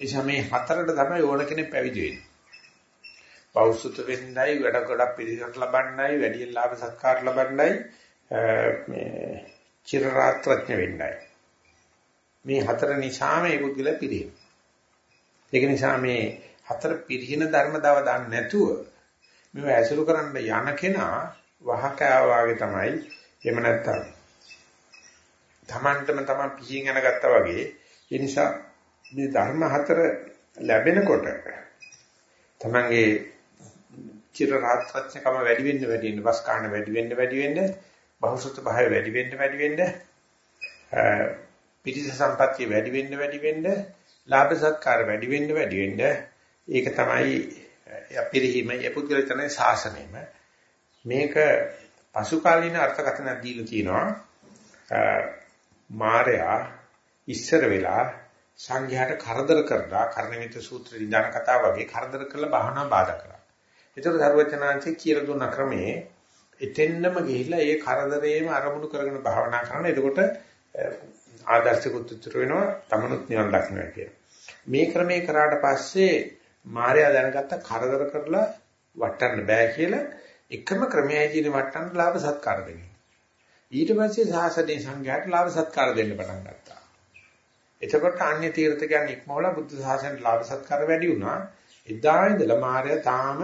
ඒ සමේ හතරට තමයි ඕන කෙනෙක් පැවිදි වෙන්නේ. පෞසුත වෙන්නයි වැඩ ගොඩක් පිළිගන්න ලබන්නයි වැඩි ලාභ සත්කාර ලබන්නයි මේ චිර රාත්‍රඥ වෙන්නයි. මේ හතර නිසාම ඒ පුද්ගල පිළිහෙන. ඒක නිසා මේ හතර පිළිහින ධර්ම දව දන්නේ නැතුව මේව ඇසුරු කරන්න යන කෙනා වහකෑ වාගේ තමයි එහෙම නැත්තම් තමන්ටම තමන් පිහින් යනගත්තා වගේ ඒ නිසා මේ ධර්ම හතර ලැබෙනකොට තමන්ගේ චිර රාත්‍රත්‍යකම වැඩි වෙන්න වැඩි වෙන්න වස් කාණ වැඩි වෙන්න වැඩි වෙන්න බහුසුත භාවය වැඩි වෙන්න වැඩි වෙන්න පිටිස සම්පත්තිය වැඩි වෙන්න වැඩි වෙන්න ලාභ සත්කාර වැඩි වෙන්න වැඩි වෙන්න ඒක තමයි අපිරිහිම යපුද්ගල තමයි ශාසනයම මේක පසු කාලීන අර්ථකථනක් දීලා තියෙනවා මායя ඉස්සර වෙලා සංඝයාට කරදර කරලා කර්ණමිත සූත්‍ර විඳාන කතාව වගේ කරදර කරලා භාවනා බාධා කරා. ඒතර ධර්මචනාංශي කියලා දුන්න ක්‍රමේ එතෙන්නම ගිහිල්ලා ඒ කරදරේම අරමුණු කරගෙන භාවනා කරන. එතකොට ආදර්ශකුත් උත්තර වෙනවා තමනුත් නිවන් දකින්නවා කියන. මේ ක්‍රමේ කරාට පස්සේ මායя දැනගත්ත කරදර කරලා වටන්න බෑ කියලා එකම ක්‍රමයයි තියෙන වටන්න ලාභ සත්කාර දෙන්නේ. ඊට පස්සේ සාසනේ සංඝයාට ලාභ සත්කාර දෙන්න පටන් ගත්තා. එතකොට අන්‍ය තීර්ථකයන් ඉක්මවලා බුද්ධ ශාසනයට ලාභ සත්කාර වැඩි වුණා. එදා ඉඳලා මාර්ය තාම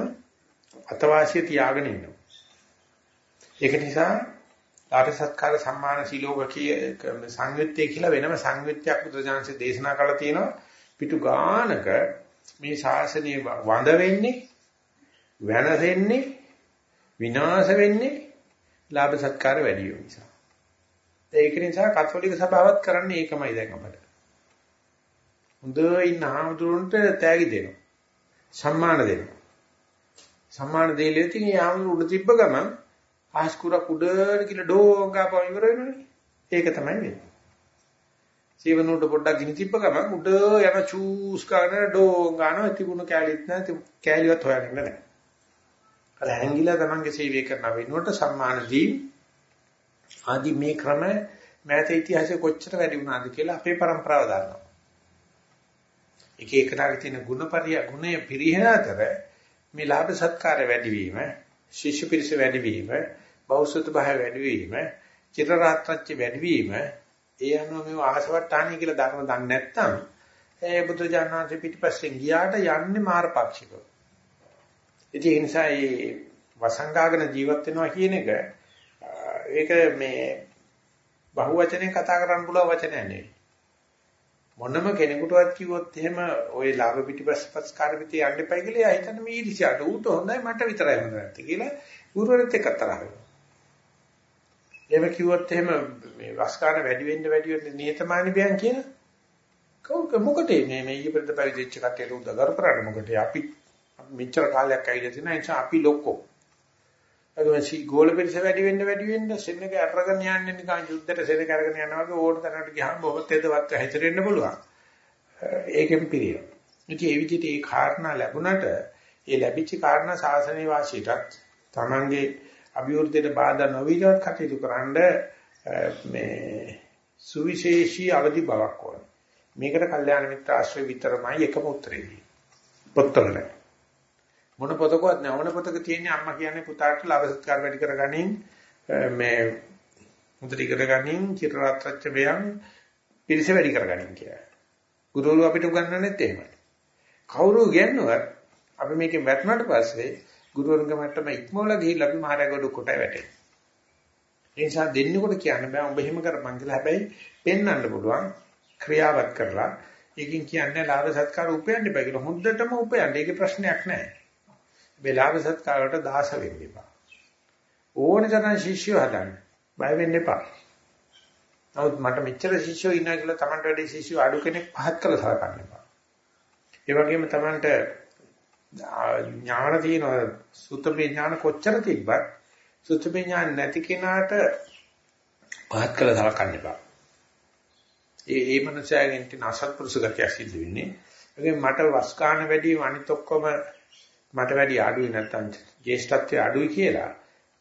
අතවාසිය තියාගෙන ඉන්නවා. ඒක නිසා ලාභ සත්කාර සම්මාන සිලෝක කිය සංයුත්තේ කියලා වෙනම සංයුත්තයක් බුදුජානක දේශනා කරලා තියෙනවා. පිටු ගානක මේ ශාසනය වඳ වෙන්නේ වෙනසෙන්නේ විනාශ වෙන්නේ ලාභ සත්කාර වැඩි වෙන නිසා. ඒක නිසා කතෝලික සභාවත් කරන්නේ ඒකමයි දැන් අපිට. හොඳ ඉන්න ආමතුරුන්ට තෑගි දෙනවා. සම්මාන දෙනවා. සම්මාන දෙලිය තියෙන ආමතුරු උඩ තිබ්බ ගමන් ආස්කුර කුඩර කියලා ඩෝංගා පවිවර වෙනවනේ. ඒක තමයි වෙන්නේ. සීවනෝට පොඩ්ඩක් ගිනි තිබ්බ ගමන් උඩ යන චූස් කරන ඩෝංගාන තිබුණ කැලිත් නැති කැලියවත් හොයන්නේ නැහැ. අර හැංගිලා තමන්ගේ සේවය කරන වෙනුවට සම්මාන දී ආදි මේ ක්‍රම මෑත ඉතිහාසයේ කොච්චර වැඩි වුණාද කියලා අපේ પરම්පරාව දන්නවා. එක එකනාගේ තියෙන ಗುಣපරිය ගුණය පිරිහෙන අතර මේ ලාභ සත්කාර වැඩිවීම, ශිෂ්‍ය පිරිස වැඩිවීම වීම, බෞද්ධ භාවය වැඩි වීම, චිත්‍රාත්‍රච්ච වැඩි වීම, ඒ අනුව මේ ආසවට්ටාණි කියලා ධර්ම දන්නේ නැත්නම් ඒ බුදුජානනාංශ පිටිපස්සෙන් ගියාට යන්නේ මාරපාක්ෂිකව. ඉතින් ඒ නිසා මේ වසංගාගෙන ජීවත් වෙනවා කියන එක ඒක මේ බහුවචනෙන් කතා කරන්න පුළුවන් වචනයක් නෙවෙයි. මොනම කෙනෙකුටවත් කිව්වොත් එහෙම ওই ලාභ පිටිපස්සපස් කාර්යපිටි යන්න එපයි කියලා එයා හිතන්නේ මේ ඉරිසියට ඌට හොඳයි මට විතරයි හොඳ නැත්තේ කියලා ගුරුවරයෙක් එක්ක තරහ වෙනවා. එහෙම කිව්වොත් එහෙම මේ වස්කාන වැඩි වෙන්න වැඩි වෙන්න නියතමානී බයන් කියන කවුක මොකටද මේ මේ ඊපෙරද පරිදිච්ච කටේට උදගර කරන්නේ මොකටද අපි මෙච්චර කාලයක් ඇවිල්ලා තියෙන නිසා අපි ලොක්කෝ අගමසි ගෝල පිරිස වැඩි වෙන්න වැඩි වෙන්න සෙනඟ අරගෙන යන්නේ නිකන් යුද්ධයට සෙනඟ අරගෙන යනවා වගේ ඕන තරකට ගියාම බොහොත් එදවත් හැතරෙන්න පුළුවන්. ඒකෙන් පිළියෙල. ඉතින් ඒ විදිහට ඒ කාරණා ලැබුණට ඒ ලැබිච්ච කාරණා සාසනීය වාසියටත් Tamange අභිවෘද්ධියට බාධා නොවිලවත් කටයුතු කරන්න මේ සුවිශේෂී අවදි බවක් ඕන. මේකට කල්යාණ මිත්‍ර ආශ්‍රය විතරමයි එකම උත්තරේ. පොත්වල නැහැ. මොන පොතකවත් නැහැ. මොන පොතක තියෙන්නේ අම්මා කියන්නේ පුතාට ලාභ සත්කාර වැඩි කරගනින් මේ මුදට ඉගෙන ගනින් චිරරාත්‍රච්ච වේයන් පිරිස වැඩි කරගනින් කියලා. ගුරුවරු අපිට උගන්වන්නෙත් එහෙමයි. කවුරු කියනවත් අපි මේකෙන් වැටුණාට පස්සේ ගුරුවරුන්ගේ මට්ටම ඉක්මවලා ගිහිල්ලා අපි මහරගොඩ කොට වැටෙනවා. ඒ නිසා දෙන්නෙකුට කියන්න බෑ උඹ එහෙම කරපන් කියලා. හැබැයි පෙන්වන්න පුළුවන් ක්‍රියාවත් කරලා ඒකින් කියන්නේ ලාභ සත්කාර උපයන්න බෑ කියලා. හොඳටම උපයන්න. ඒකේ ප්‍රශ්නයක් නැහැ. බෙලාව සත්කාරයට දාස වෙන්න එපා. ඕන තරම් ශිෂ්‍යෝ හදන්න. බය වෙන්න එපා. නමුත් මට මෙච්චර ශිෂ්‍යෝ ඉන්නා කියලා Tamanට වැඩි ශිෂ්‍යෝ අඩු කෙනෙක් පහත් කළ සලකන්න එපා. ඒ වගේම Tamanට ඥාන තියෙන සුත්තමේ ඥාන කොච්චර තිබ්බත් සුත්තමේ ඥාන නැති කෙනාට පහත් කළ සලකන්න එපා. ඒ ඒ මනසයෙන් තියෙන අසත්පුරුෂ ගතිය සිද්ධ වෙන්නේ. ඒකෙන් මට වස්කාන වැඩි අනිත් ඔක්කොම මට වැඩි අඩුයි නැත්තම් ජේෂ්ඨත්වය අඩුයි කියලා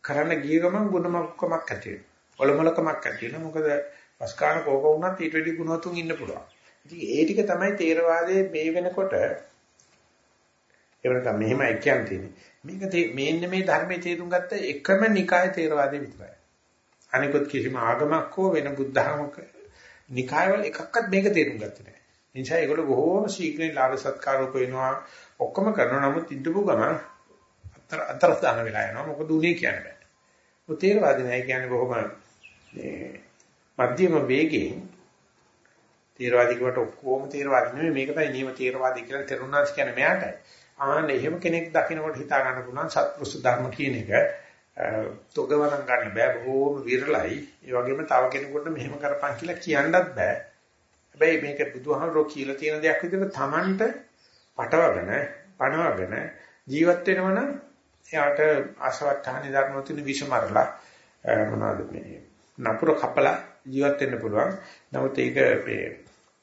කරන්න ගිය ගමන් ගුණමක්කමක් ඇති වෙනවා. ඔලොමලකමක් ඇති වෙනවා. මොකද වස්කාන කෝක වුණත් ඊට වැඩි ගුණතුන් ඉන්න පුළුවන්. ඉතින් ඒ ටික තමයි තේරවාදයේ මේ වෙනකොට ඒවට මෙහෙමයි කියන්නේ. මේක මේන්න මේ ධර්මයේ තේරුම් ගත්ත එකම නිකාය තේරවාදයේ විතරයි. අනිකුත් කිසිම ආගමක් හෝ වෙන බුද්ධහමක නිකායවල එකක්වත් මේක තේරුම් ගත්තේ නැහැ. ඒ නිසා ඒගොල්ලෝ බොහෝම ශීඝ්‍රයෙන් ලාභ සත්කාර උපයනවා ඔක්කොම කරනවා නමුත් ඉඳපු ගමන් අතර අතරස්ථාන වෙලා යනවා මොකද උනේ කියන්නේ බෑ. ඔය තේරවාදී නෑ කියන්නේ බොහොම මේ මධ්‍යම වේගයෙන් තේරවාදී කට ඔක්කොම තේරවාදී නෙමෙයි මේක තමයි නියම තේරවාදී කියලා තේරුණාස් කියන්නේ මෙයාටයි. ආන්න එහෙම කෙනෙක් දකින්නකොට හිතා ගන්න පුළුවන් සත්පුරුෂ ධර්ම කියන එක තොගවරන් ගන්න බෑ බොහොම විරලයි. ඒ වගේම තව කෙනෙකුට මෙහෙම කරපන් කියලා කියන්නත් බෑ. හැබැයි මේක බුදුහාමරෝ කියලා තියෙන දෙයක් විදිහට Tamanට පටවගෙන පණවගෙන ජීවත් වෙනවනම් එයාට ආශවට්ටානි ධර්ම තුන විසමරලා මොනවද මේ නපුර කපලා ජීවත් වෙන්න පුළුවන්. නමුත් ඒක මේ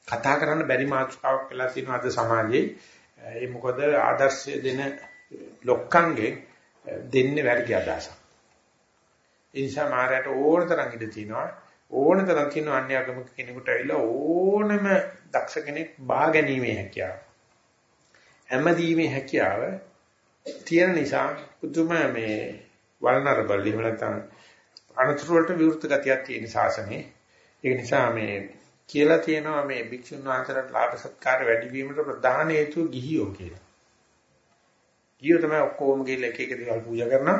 කතා කරන්න බැරි මාතෘකාවක් වෙලා තියෙනවා අද සමාජයේ. ඒ මොකද ආදර්ශය දෙන ලොක්කන්ගේ දෙන්නේ වැරදි අදහසක්. ඒ නිසා මාරයට ඕන තරම් ඉඳ තිනවා. ඕන තරම් කියන අන්‍යගමක කෙනෙකුට ඇවිල්ලා ඕනම දක්ෂ කෙනෙක් බා ගැනීමේ හැකියාව. හැමදීමේ හැකියාව තියෙන නිසා පුදුම මේ වල්නරබල් එහෙම නැත්නම් අනතුරු වලට විවෘත ගතියක් තියෙන ශාසනයේ. ඒ නිසා මේ කියලා තියෙනවා මේ භික්ෂුන් වහන්සේලාට ලාභ සත්කාර වැඩි වීමට ප්‍රධාන හේතුව ගිහියෝ කියලා. ගිහියෝ තමයි ඔක්කොම ගිහලා එක එක දේවල් පූජා කරනවා.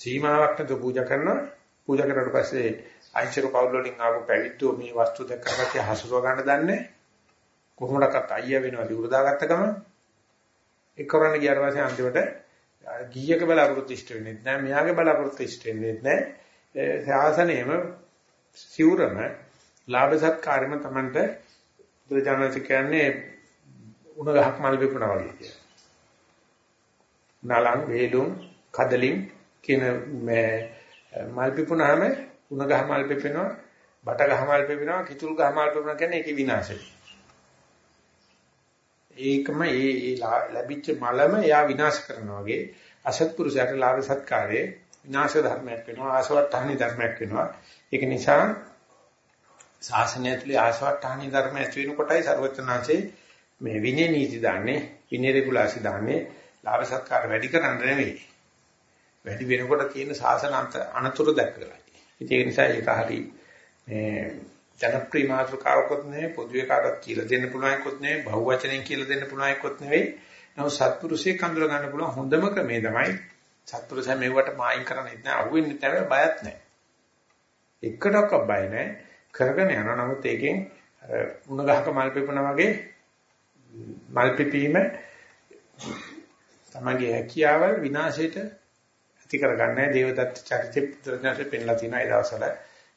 සීමාවක් නැතුව පූජා කරනවා. පූජා කරලා පස්සේ අයිචක පවුල් වලින් ආපු පැවිද්දෝ මේ වස්තු දැක්කම හසුරව ගන්න දන්නේ කොහොමඩක්වත් අයියා වෙනවා දිවුරදාගත්ත ගමන් ඒ කරන්න ගියාට පස්සේ අන්තිමට ගියක බලාපොරොත්තු ඉෂ්ට වෙන්නේ නැහැ මෙයාගේ බලාපොරොත්තු ඉෂ්ට වෙන්නේ නැහැ ශාසනයේම සිවුරම ලාභ සත්කාරෙම Tamanට බුදුජානක කියන්නේ උණ ගහක් මල් බෙපුණා වගේ කියලා. නලං වේලුම් කදලින් කියන මේ මල් බෙපුණාම උණ ගහ මල් බෙපෙනවා බට ගහ මල් බෙපෙනවා කිතුල් ගහ මල් බෙපෙනවා කියන්නේ ඒකේ විනාශය. ඒකම ඒ ඒ ලැබිච්ච මලම එයා විනාශ කරනවා වගේ අසත්පුරුෂයාට ලාභ සත්කාරයේ විනාශ ධර්මයක් වෙනවා ආසවට්ටහනි ධර්මයක් වෙනවා ඒක නිසා ශාසනය ඇතුලේ ආසවට්ටහනි ධර්ම ඇති වෙනකොටයි ਸਰවඥාන්සේ මේ විනය නීති දාන්නේ විනය රෙගුලාසි දාන්නේ ලාභ සත්කාර වැඩි කරන්න නෙවෙයි. වැඩි වෙනකොට තියෙන ශාසන අනතුරු දැක්කලා ඒක නිසා ඒක හරි මේ ජනප්‍රිය මාතෘකාවකොත් නෙවෙයි පොදුවේ කාටවත් කියලා දෙන්න පුළුවන් එකකොත් නෙවෙයි බහුවචනෙන් කියලා දෙන්න පුළුවන් එකකොත් නෙවෙයි. නමුත් සත්පුරුෂයෙක් අඳුර ගන්න පුළුවන් හොඳම ක්‍රමේ තමයි සත්පුරුෂයා මෙවට මායින් කරන්නේ නැහැ අහුවෙන්නේ නැහැ බයත් නැහැ. එකටවත් බය නැහැ. කරගෙන යනවා. නමුත් ඒකෙන් අර උණ ගහක මල් පෙපුණා වගේ මල් පිපීම තමගේ හැකියාවල් විනාශයට ඇති කරගන්නේ දේවදත්ත චරිතෙ පුත්‍රඥාට පෙන්ලා තියෙන ඒ දවස්වල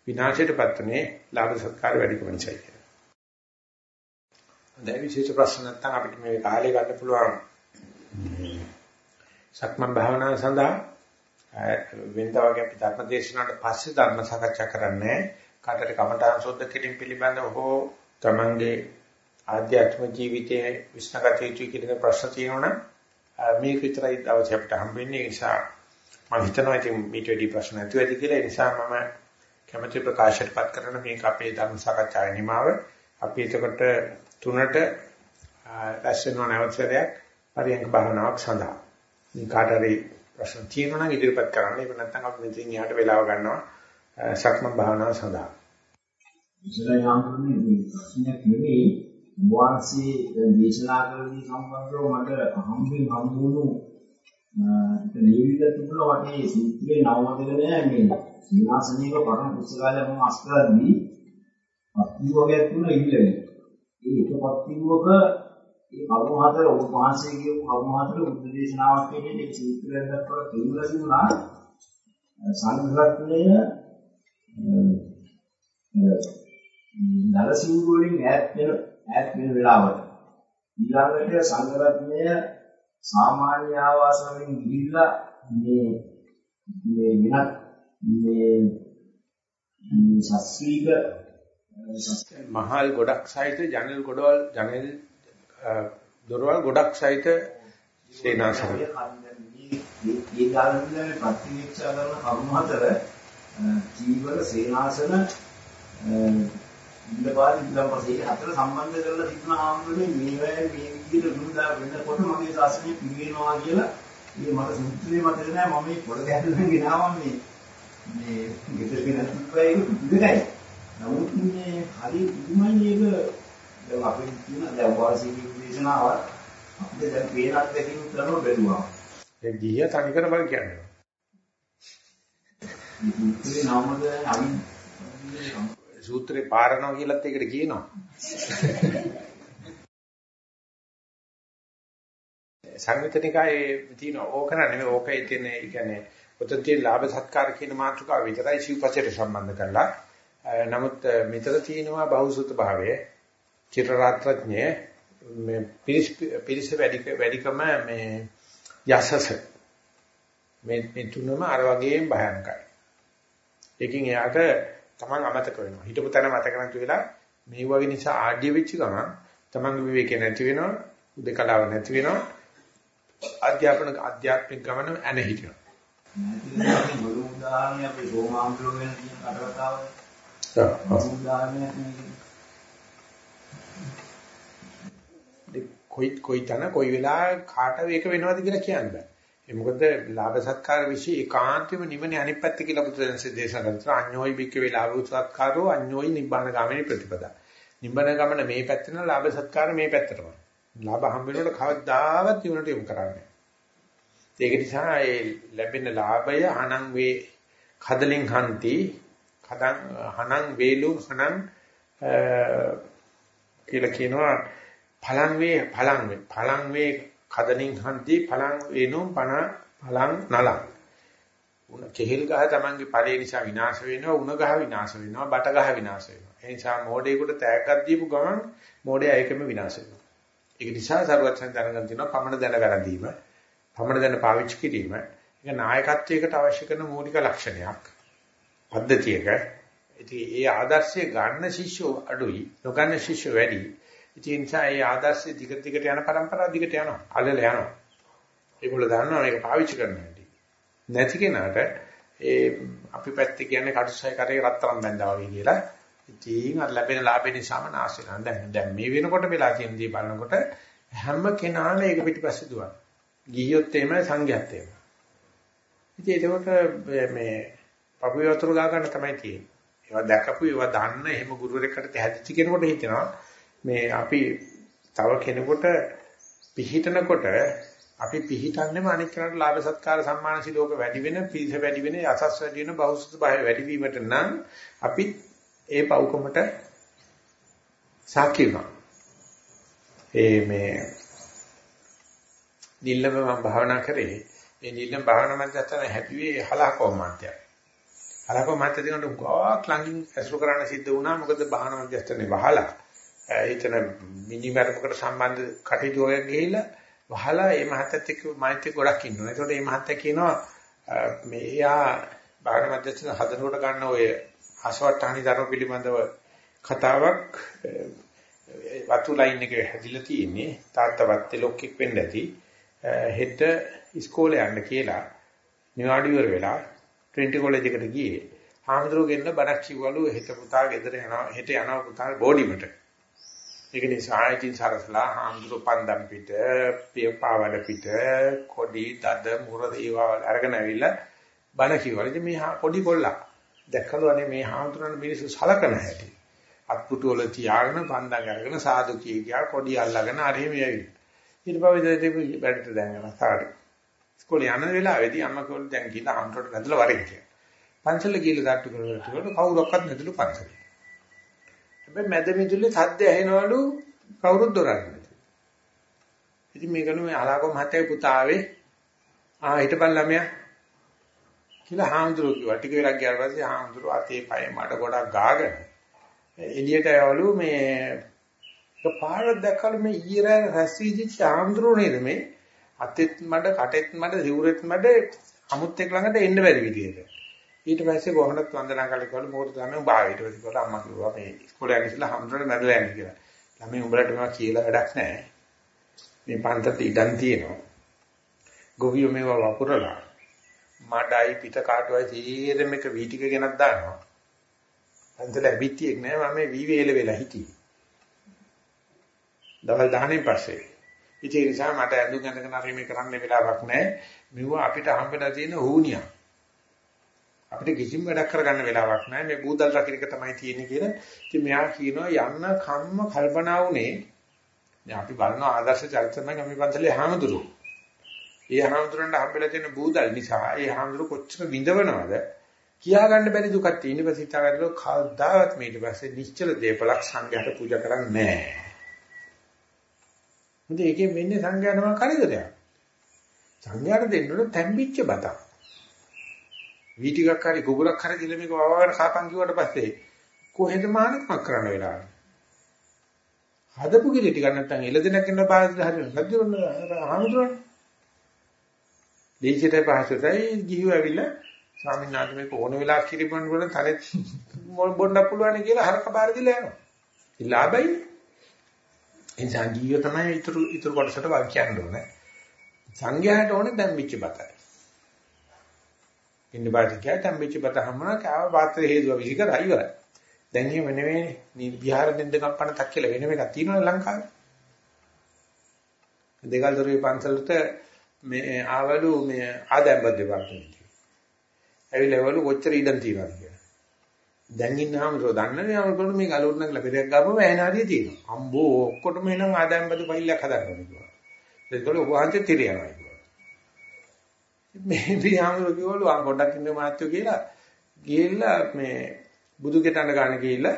විනාශයටපත් උනේ ලාභ සත්කාර වැඩිකම නිසායි කියලා. දැන් විශේෂ ප්‍රශ්න නැත්නම් අපිට මේ කාලේ ගන්න පුළුවන්. සක්මන් භාවනාව සඳහා වෙනදා වගේ අපි ධර්ම දේශනාවට පස්සේ ධර්ම සාකච්ඡා කරන්නේ. කාටට කමඨාන් සෝද්ධ කිරීම පිළිබඳව හෝ තමන්ගේ ආධ්‍යාත්මික ජීවිතයේ විශ්නගත යුතු කියන ප්‍රශ්න තියෙනවනම් මේක විතරයි දවසේ අපිට හම්බෙන්නේ ඒ නිසා මම හිතනවා ඉතින් මීට වැඩි ප්‍රශ්න නැතුව ඇති කියලා ඒ නිසා මම කැමැති ප්‍රකාශයටපත් කරන මේක අපේ ධර්ම සාකච්ඡාවේ නිමාව. අපි එතකොට තුනට රැස් වෙනව නැවතසරයක් පරියන්ක භාවනාවක් සඳහා. මේ කාටරි ප්‍රශ්න තියෙනවා නම් ඉදිරිපත් කරන්න. ඒක නැත්නම් අපි මෙතනින් යාට වෙලාව ගන්නවා සක්මන් භාවනාව සඳහා. ඉස්සරහ යන්නේ මේ ප්‍රශ්නයක් නෙවෙයි වාර්ෂී දේශනා කරන සම්බන්ධව මට හම්බෙන් හම්බුණු නිවිද තිබුණා වගේ සූත්‍රේ නව මතක නෑ මේ විනාශනීය පරණ පුස්තකාලය මම අස්කරද්දී පත්තිව වගේක් තුන ඉල්ලගෙන ඒ එක පත්තිවක ඒ කර්ම හතර ඔබ වහන්සේ කියපු කර්ම හතර බුද්ධ දේශනාවක් කියන්නේ මේ සූත්‍රයෙන් දක්වලා කියනවා තිබුණා සංඝරත්නය නරසිංහ වලින් ඈත් වෙන ඈත් වෙන වෙලාවට ඊළඟට සංඝරත්නය සාමාන්‍ය ආවාස වලින් ගිහිල්ලා මේ මේ වෙනත් මේ ශාස්ත්‍රීය මහල් ගොඩක් සහිත ජනල් ගොඩවල් ජනල් දොරවල් ගොඩක් සහිත සේනාසන. මේ ගානන්නේ ප්‍රතිවික්ෂා කරන කර්ම හතර ජීවර සේනාසන ඉන්නපාද ඉඳන් පස්සේ හතර සම්බන්ධ කරලා තිබුණ ආම්බුනේ මේවැය මේ විදිහට දුරුදා වෙනකොට මගේ ශාසනය පිළිවෙනවා කියලා මේ මට සූත්‍රේ මතක නෑ මම මේ පොඩ ගැටලුවෙන් ගෙනාවා මේ මේ ගෙදර ගෙන තුප්පයි දෙකයි නමුත් මේ හරි පුදුමයි මේක. දැන් අපි කියන දැන් වාසිකී දේශනාව අපිට දැන් පේනක් දෙකින් කරනව බැලුවා ඒ ගිය තනිකර බල කියන්නේ. මේ සූත්‍රේ නාමද අවින් සූත්‍රේ පාරනවා කියලාත් ඒකට කියනවා. සංවිතනිකායේ තියෙන ඕක නෙමෙයි ඕකේ තියෙන ඒ කියන්නේ ඔතන තියෙන ලාභ සත්කාර කියන මාතෘකාව විතරයි සිව්පසයට සම්බන්ධ කරලා. නමුත් මෙතන තියෙනවා බහුසුත භාවය, චිත්‍රාත්‍රඥය මේ පිරිස වැඩි වැඩිකම මේ යසස මේ මේ තුනම අර වගේම භයානකයි. ඒකෙන් එයාට තමන් අමතක වෙනවා. හිතපු තැන මතක නැති වෙලා මේ වගේ නිසා ආඩ්‍ය වෙච්ච ගමන් තමන්ගේ විවේකේ නැති වෙනවා, උදේකලාව නැති වෙනවා. අධ්‍යාපන අධ්‍යාත්මික ගමන ඇන හිටිනවා. නැතිනම් ගුරු උදාහරණයක් අපි රෝමාන්තරෝ වෙන කටකතාව. ඔව්. උදාහරණයක් නේ. කොයි කොයි තන කොයි වෙලාව කාට වේක වෙනවද කියලා කියන්න බෑ. ඒ මොකද ලාභ සත්කාර વિશે ඒකාන්තයෙන්ම නිවනේ අනිත් පැත්ත කියලා බුදුරජාණන්සේ දේශනා කරනවා. අඤ්ඤෝයි බික්කවේ ලාභ සත්කාරෝ අඤ්ඤෝයි නිබ්බාන ගාමිනී ප්‍රතිපදා. නිබ්බාන ගමන මේ පැත්තට නම් ලාභ සත්කාර මේ පැත්තටම. ලාභ හම්බ වෙනකොට කවදාවත් නිවනට යොමු කරන්නේ ඒක නිසා ඒ ලැබෙන ලාභය අනං වේ කදලින් හන්ති කදං හනං වේලු හනං කියලා කියනවා පලං වේ පලං වේ පලං වේ කදලින් හන්ති පලං වේනෝ පන පලං නලං. උන කෙහෙල් ගහ තමන්ගේ ඵලයේ නිසා විනාශ වෙනවා උණ ගහ විනාශ වෙනවා බට ගහ විනාශ වෙනවා. ඒ නිසා මෝඩේකට තෑග්ගක් දීපු ගමන් මෝඩයා ඒකෙම විනාශ වෙනවා. ඒක නිසා සරුවචන දැනගන්න තියෙනවා පමණ දැන වැරදීම පමණ දැන පාවිච්චි කිරීම. ඒක නායකත්වයකට අවශ්‍ය කරන මූලික ලක්ෂණයක් පද්ධතියක. ඉතින් ඒ ආදර්ශය ගන්න ශිෂ්‍යෝ අඩුයි නොගන්න ශිෂ්‍යෝ වැඩි ඉතින් ඒ නිසා ඒ ආදර්ශය දිගට දිගට යන પરම්පරාව දිගට යනවා අල්ලල යනවා ඒගොල්ලෝ දන්නවා මේක පාවිච්චි කරන්න හැටි නැති කෙනාට ඒ අපි පැත්තේ කියන්නේ කටුසයි කරේ රත්තරන් බැඳා වගේ කියලා ඉතින් අර ලැබෙන ලාභේ නිසාම නාස් වෙනවා. දැන් දැන් මේ වෙනකොට වෙලා තියෙන දේ බලනකොට හැම කෙනාම ඒක පිටිපස්සේ දුවන. ගිහියොත් එහෙමයි සංඝයාත් එහෙමයි. ඉතින් ඒකට මේ පපුවේ වතුර ගා ගන්න තමයි තියෙන්නේ. ඒවා දැකපු ඒවා දන්න එහෙම ගුරුවරයෙක්ට හැදිච්ච කෙනෙකුට හිතෙනවා මේ අපි තව කෙනෙකුට පිහිටනකොට අපි පිහිටන්නේම අනික් කෙනාට ලාභ සත්කාර සම්මාන සිලෝක වැඩි වෙන, පීස වැඩි වෙන, යසස් වැඩි වෙන, බෞද්ධ භාවය වැඩි වීමට නම් අපි ඒ පව්කමට සාක්ෂි වෙනවා. ඒ මේ නිල්ලම මම භාවනා කරේ. ඒ නිල්ලම භාවනා මධ්‍යස්ථාන හැදුවේ හලකෝ මාත්‍යය. හලකෝ මාත්‍ය දිනට ගොක් ළඟින් ඇසුරු කරන්න සිද්ධ වුණා. මොකද භාවනා මධ්‍යස්ථානේ වහලා එතන මිනිමරකට සම්බන්ධ කටයුතු වල ගිහිල්ලා වහලා මේ මහත්තයත් එක්ක මෛත්‍රී ගොඩක් ඉන්නවා. ඒකට මේ මහත්තයා කියනවා මේ යා භාවනා මධ්‍යස්ථාන හදනකොට ගන්න ඔය ආසවට්ටානි ධර්ම පිළිබඳව කතාවක් වතු ලයින් එකේ හැදිලා තියෙන්නේ. තාත්තවත් ලොක්ෙක් වෙන්න ඇති. හෙට ඉස්කෝලේ යන්න කියලා නිවාඩි වර වෙලා ට්‍රිනිටි කොලෙජ් එකට ගියේ. හාමුදුරුවෝ ගෙන්න බණක් කිව්වලු හෙට පුතා ගෙදර යනවා හෙට යනවා පුතා බෝඩිමට. ඒක නිසා ඉතින් සරසලා හාමුදුරුවෝ පන්දම් පිට පියපාවඩ පිට කොඩි දද මුර ඒවා අරගෙන ඇවිල්ලා බණ කිව්වලු ඉතින් මේ පොඩි කොල්ලා දැක්කලු අනේ මේ හාමුදුරන් මිනිස්සු සලකන හැටි. අත්පුටු වල තියාගෙන පන්දන් අරගෙන සාදු කිය කියා කොඩි අල්ලගෙන අරේ මේ ඇවිල්ලා. ඊට පස්සේ දෙපි බැලට දැන් යනවා සාරි. ඉස්කෝලේ යන වෙලාවේදී අම්මා කිව්වලු දැන් ගිහලා හාමුදුරට වැදලා වරෙන් කියලා. පන්සල ගිහලා දාට්ටු කරලා කවුරක්වත් නැතිලු පන්සලේ. හැබැයි මැද මිදුලේ සද්ද ඇහෙනවලු කවුරුත් දොරන්නේ නැති. ඉතින් මේකනු මේ අලාකෝ මහත්තයා පුතාවේ ආ හිටපන් ළමයා කියලා හාමුදුරුවෝ කිව්වා. ටික වෙලක් ගියාට පස්සේ හාමුදුරුවෝ අතේ පය මඩ ගොඩක් ගාගෙන එළියට යවලු මේ එක පාරක් දැක්කලු මේ ඊරෑ රැස් වීදිච්ච හාමුදුරුවෝ නේද මේ අතෙත් මඩ කටෙත් මඩ සිවුරෙත් මඩ අමුත් එක් ළඟට එන්න බැරි විදියට. ඊට පස්සේ කොහොමද වන්දනා කළේ කියලා මොකද තමයි උඹ ආවේ ඊට පස්සේ කියලා අම්මා කිව්වා මේ ඉස්කෝලේ යන ඉස්සලා හාමුදුරුවෝ නැදලා යන්නේ කියලා. ළමයි උඹලට මේවා කියලා වැඩක් නැහැ. මේ පන්තට ඉඩම් තියෙනවා. ගොවියෝ මේවා වපුරලා මඩයි පිට කාටුවයි තීරෙම එක වී ටික ගෙනත් දානවා. අන්තල ඇබිටියෙක් නෑ මම මේ වී වේල වෙලා හිටියේ. දවල් 10න් පස්සේ. ඉතින් ඒ නිසා මට ඇඳුම් ඇඳගෙන හරි මේ කරන්න වෙලාවක් නෑ. මෙව අපිට හම්බෙලා තියෙන හුනියක්. අපිට කිසිම වැඩක් කරගන්න වෙලාවක් නෑ. මේ බූදල් රකින්න එක තමයි තියෙන්නේ කියලා. ඉතින් මෙයා කියනවා යන්න කම්ම කල්පනා වුණේ දැන් අපි බලන ආදර්ශ චරිත තමයි අපි පන්සලේ හැමදෙරු. ඒ හැමදෙරුන්ට හම්බෙලා තියෙන බූදල් නිසා ඒ හැමදෙරු කොච්චර විඳවනවද කියා ගන්න බැරි දුකක් තියෙන පස්සේ හිතාගන්නලෝ කවදාවත් මේ ඊට පස්සේ නිශ්චල දේපලක් සංඝයාට පූජා කරන්නේ නැහැ. මොකද ඒකෙන් වෙන්නේ සංඝයාටම කරදරයක්. සංඝයාට දෙන්න ඕන තැම්පිච්ච බතක්. වී ටිකක් හරි කුබුරක් හරි දිල මේක වවගෙන කාපන් කිව්වට පස්සේ කොහෙද මානකමක් කරන්න වෙලාව. හදපු කිලි ටිකක් නැත්තම් එළදෙනක් ඉන්න බාහිර හරියට නැතිවම හාමුදුරනේ. දීචිතේ පහසුටයි ගිහිව ඇවිල්ලා ස්වාමීන් වහන්සේ මේක ඕන වෙලා කිරිබන් වල තරෙත් බොන්න පුළුවන් කියලා හරක බාර දීලා යනවා. ඉලාබයි එනිසා ගියෝ තමයි ඊතුරු ඊතුරු කොටසට වාක් කියන්න ඕනේ. සංඝයාට ඕනේ දැම්මිච්ච බතයි. ඉන්න බාට කිය දැම්මිච්ච බත හැමෝම කාව පාත්‍රය හේතුව විසි කරා ඉවරයි. දැන් එහෙම නෙවෙයිනේ. මේ විහාර දෙන්දකම් පණතක් කියලා වෙන එකක් තියෙනවනේ ලංකාවේ. දෙගල්දොරේ පන්සලට මේ ආවලු මේ ආදම්බ දෙපාර්තමේන්තුවේ. ඇවිල්ලාවලු කොච්චර ඉඩම් තියෙනවද කියලා. දැන් ඉන්නාමරෝ දන්නනේ අමරකොට මේ ගලුරුණ කියලා පෙරයක් ගාපම ඇනාරිය තියෙනවා. අම්බෝ ඔක්කොටම එනම් ආදායම්බදු ෆයිලයක් හදන්න ඕනේ කියලා. ඒකවල ඔබ වහන්සේ තිර යනවා කියලා. මේ පියාඹර කිව්වලු ආ පොඩ්ඩක් ඉන්න මාත්‍යෝ කියලා ගිහිල්ලා මේ බුදු කෙටන්න ගන්න ගිහිල්ලා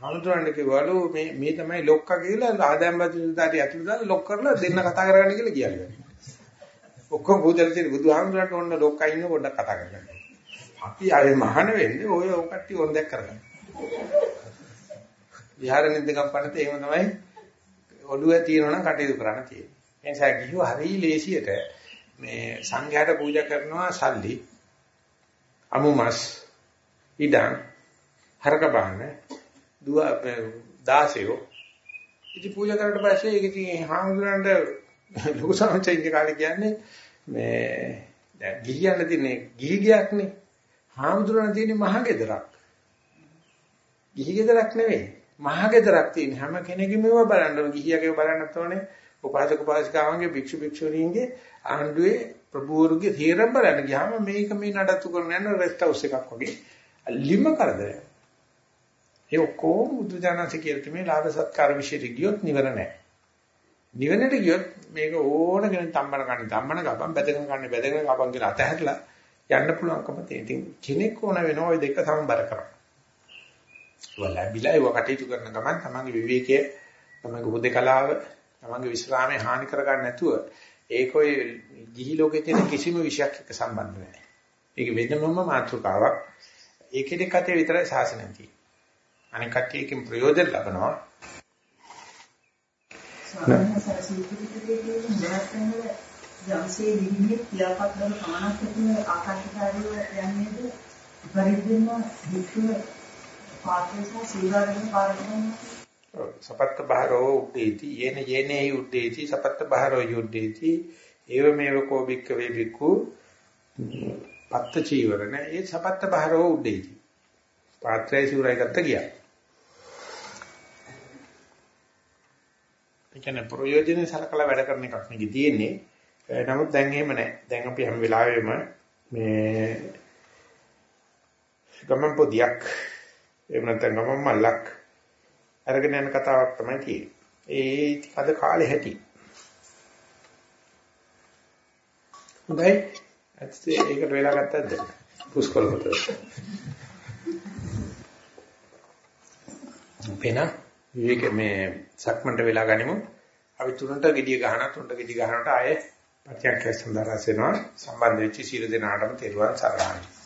හමුදුරන්ට කිව්වලු මේ මේ තමයි ලොක්කා කියලා ආදායම්බදු දාටි ඇතුළට දාලා ලොක් කරලා දෙන්න කතා කරගන්න කියලා කියනවා. ඔක්කොම බුදුරජාණන් බුදුහාමුදුරන්ට ඕන ලොක්කා ඉන්න පොඩ්ඩක් කතා කරගන්න. අපි ආයේ මහාන වෙන්නේ ඔය ඔය කට්ටිය හොන්දක් කරගන්න. විහාර නින්දකම් පන්නත එහෙම තමයි ඔළුවේ තියෙනවා නම් කටයුතු කරන්න තියෙන්නේ. ඒ නිසා ගිහිව හරිය ලේසියට මේ සංඝයාට පූජා කරනවා සල්ලි අමුමස් ඉඩම් හරක බහන දුව දාසයෝ ඉතින් පූජා කරලා පස්සේ ඒක ඉතින් හාමුදුරන්ට ලොකු සංචයින්ගේ කාලේ කියන්නේ මේ දැන් ගිහියන්න තියෙන්නේ ගිහි ගියක් නේ හාමුදුරන තියෙන්නේ මහ ගෙදරක්. ගිහි ගෙදරක් නෙවෙයි. මහ ගෙදරක් තියෙන හැම කෙනෙකුම මේව බලන්න ඕන. ගිහියගේ බලන්නත් ඕනේ. උපාසක උපාසිකාවන්ගේ භික්ෂු භික්ෂුණීන්ගේ ආණ්ඩුවේ ප්‍රභූවරුගේ තීරම් බලන්න ගියාම මේක මේ නඩත්තු කරන යන රෙස්ට් හවුස් එකක් වගේ ලිම කරදරයක්. ඒ ඔක්කොම බුදුජානක කියලා මේ ලාභ සත්කාර විශේෂ ගියොත් නිවර නැහැ. නිවනට ගියොත් මේක ඕන කෙනෙක් තම්බන කන්නේ තම්බන ගපන් බැදගෙන කන්නේ බැදගෙන ගපන් කියලා අතහැරලා යන්න පුළුවන්කම තියෙන. ඉතින් කෙනෙක් ඕන වෙනවා ওই දෙක සමබර කරන්න. ඒවා ලැබිලා ඒවා කටයුතු කරන ගමන් තමන්ගේ විවේකයේ තමන්ගේ හුදේකලාව තමන්ගේ විශ්‍රාමයේ හානි කරගන්න නැතුව ඒක ඔය ගිහි ලෝකයේ තියෙන කිසිම විෂයක් එක්ක සම්බන්ධ නැහැ. ඒක වෙනමම මාතෘකාවක්. ඒකෙදි කතේ විතරයි සාසනය තියෙන්නේ. අනික කට්ටියකින් ප්‍රයෝජන ලබනවා. ස්වාමීන් වහන්සේ සීතුතිකේ කියන දැක්කම යම්සේ විහිමිය ක්‍රියාපත් වල පමණක් ඇතුළේ ආකාශකාරීව යන්නේද පරිද්දෙන්න වික්ෂුව පාත්‍රය සහ සීලාගෙන පාරකට සපත්ත බහරෝ උද්දේති යේන යේනේ උද්දේති සපත්ත බහරෝ යුද්දේති. ඒව මේව කෝ බික්ක වේ බික්කු පත්ත චීවරණ. ඒ සපත්ත බහරෝ උද්දේති. පාත්‍රය සූරයි ගත්ත ගියා. ඒ කියන්නේ ප්‍රයෝජනෙ සලකලා වැඩ කරන එකක් නෙගී තියෙන්නේ. නමුත් දැන් එහෙම නැහැ. දැන් අපි හැම වෙලාවෙම මේ ගමන් පොදියක් එහෙම නැත්නම් ගමන් මල්ලක් අරගෙන යන කතාවක් තමයි තියෙන්නේ. ඒ අද කාලේ හැටි. හොඳයි. ඇත්තට ඒකට වෙලා ගත්තද? පුස්කොළ පොත. පේන විවේක මේ සක්මන්ට වෙලා ගනිමු. අපි තුනට gediya ගහන තුනට gediya ගහනට ආයේ ප්‍රත්‍යක්ෂ සඳහන් වෙනවා සම්බන්ධ වෙච්ච සීල දෙනාටම තෙරුවන් සරණයි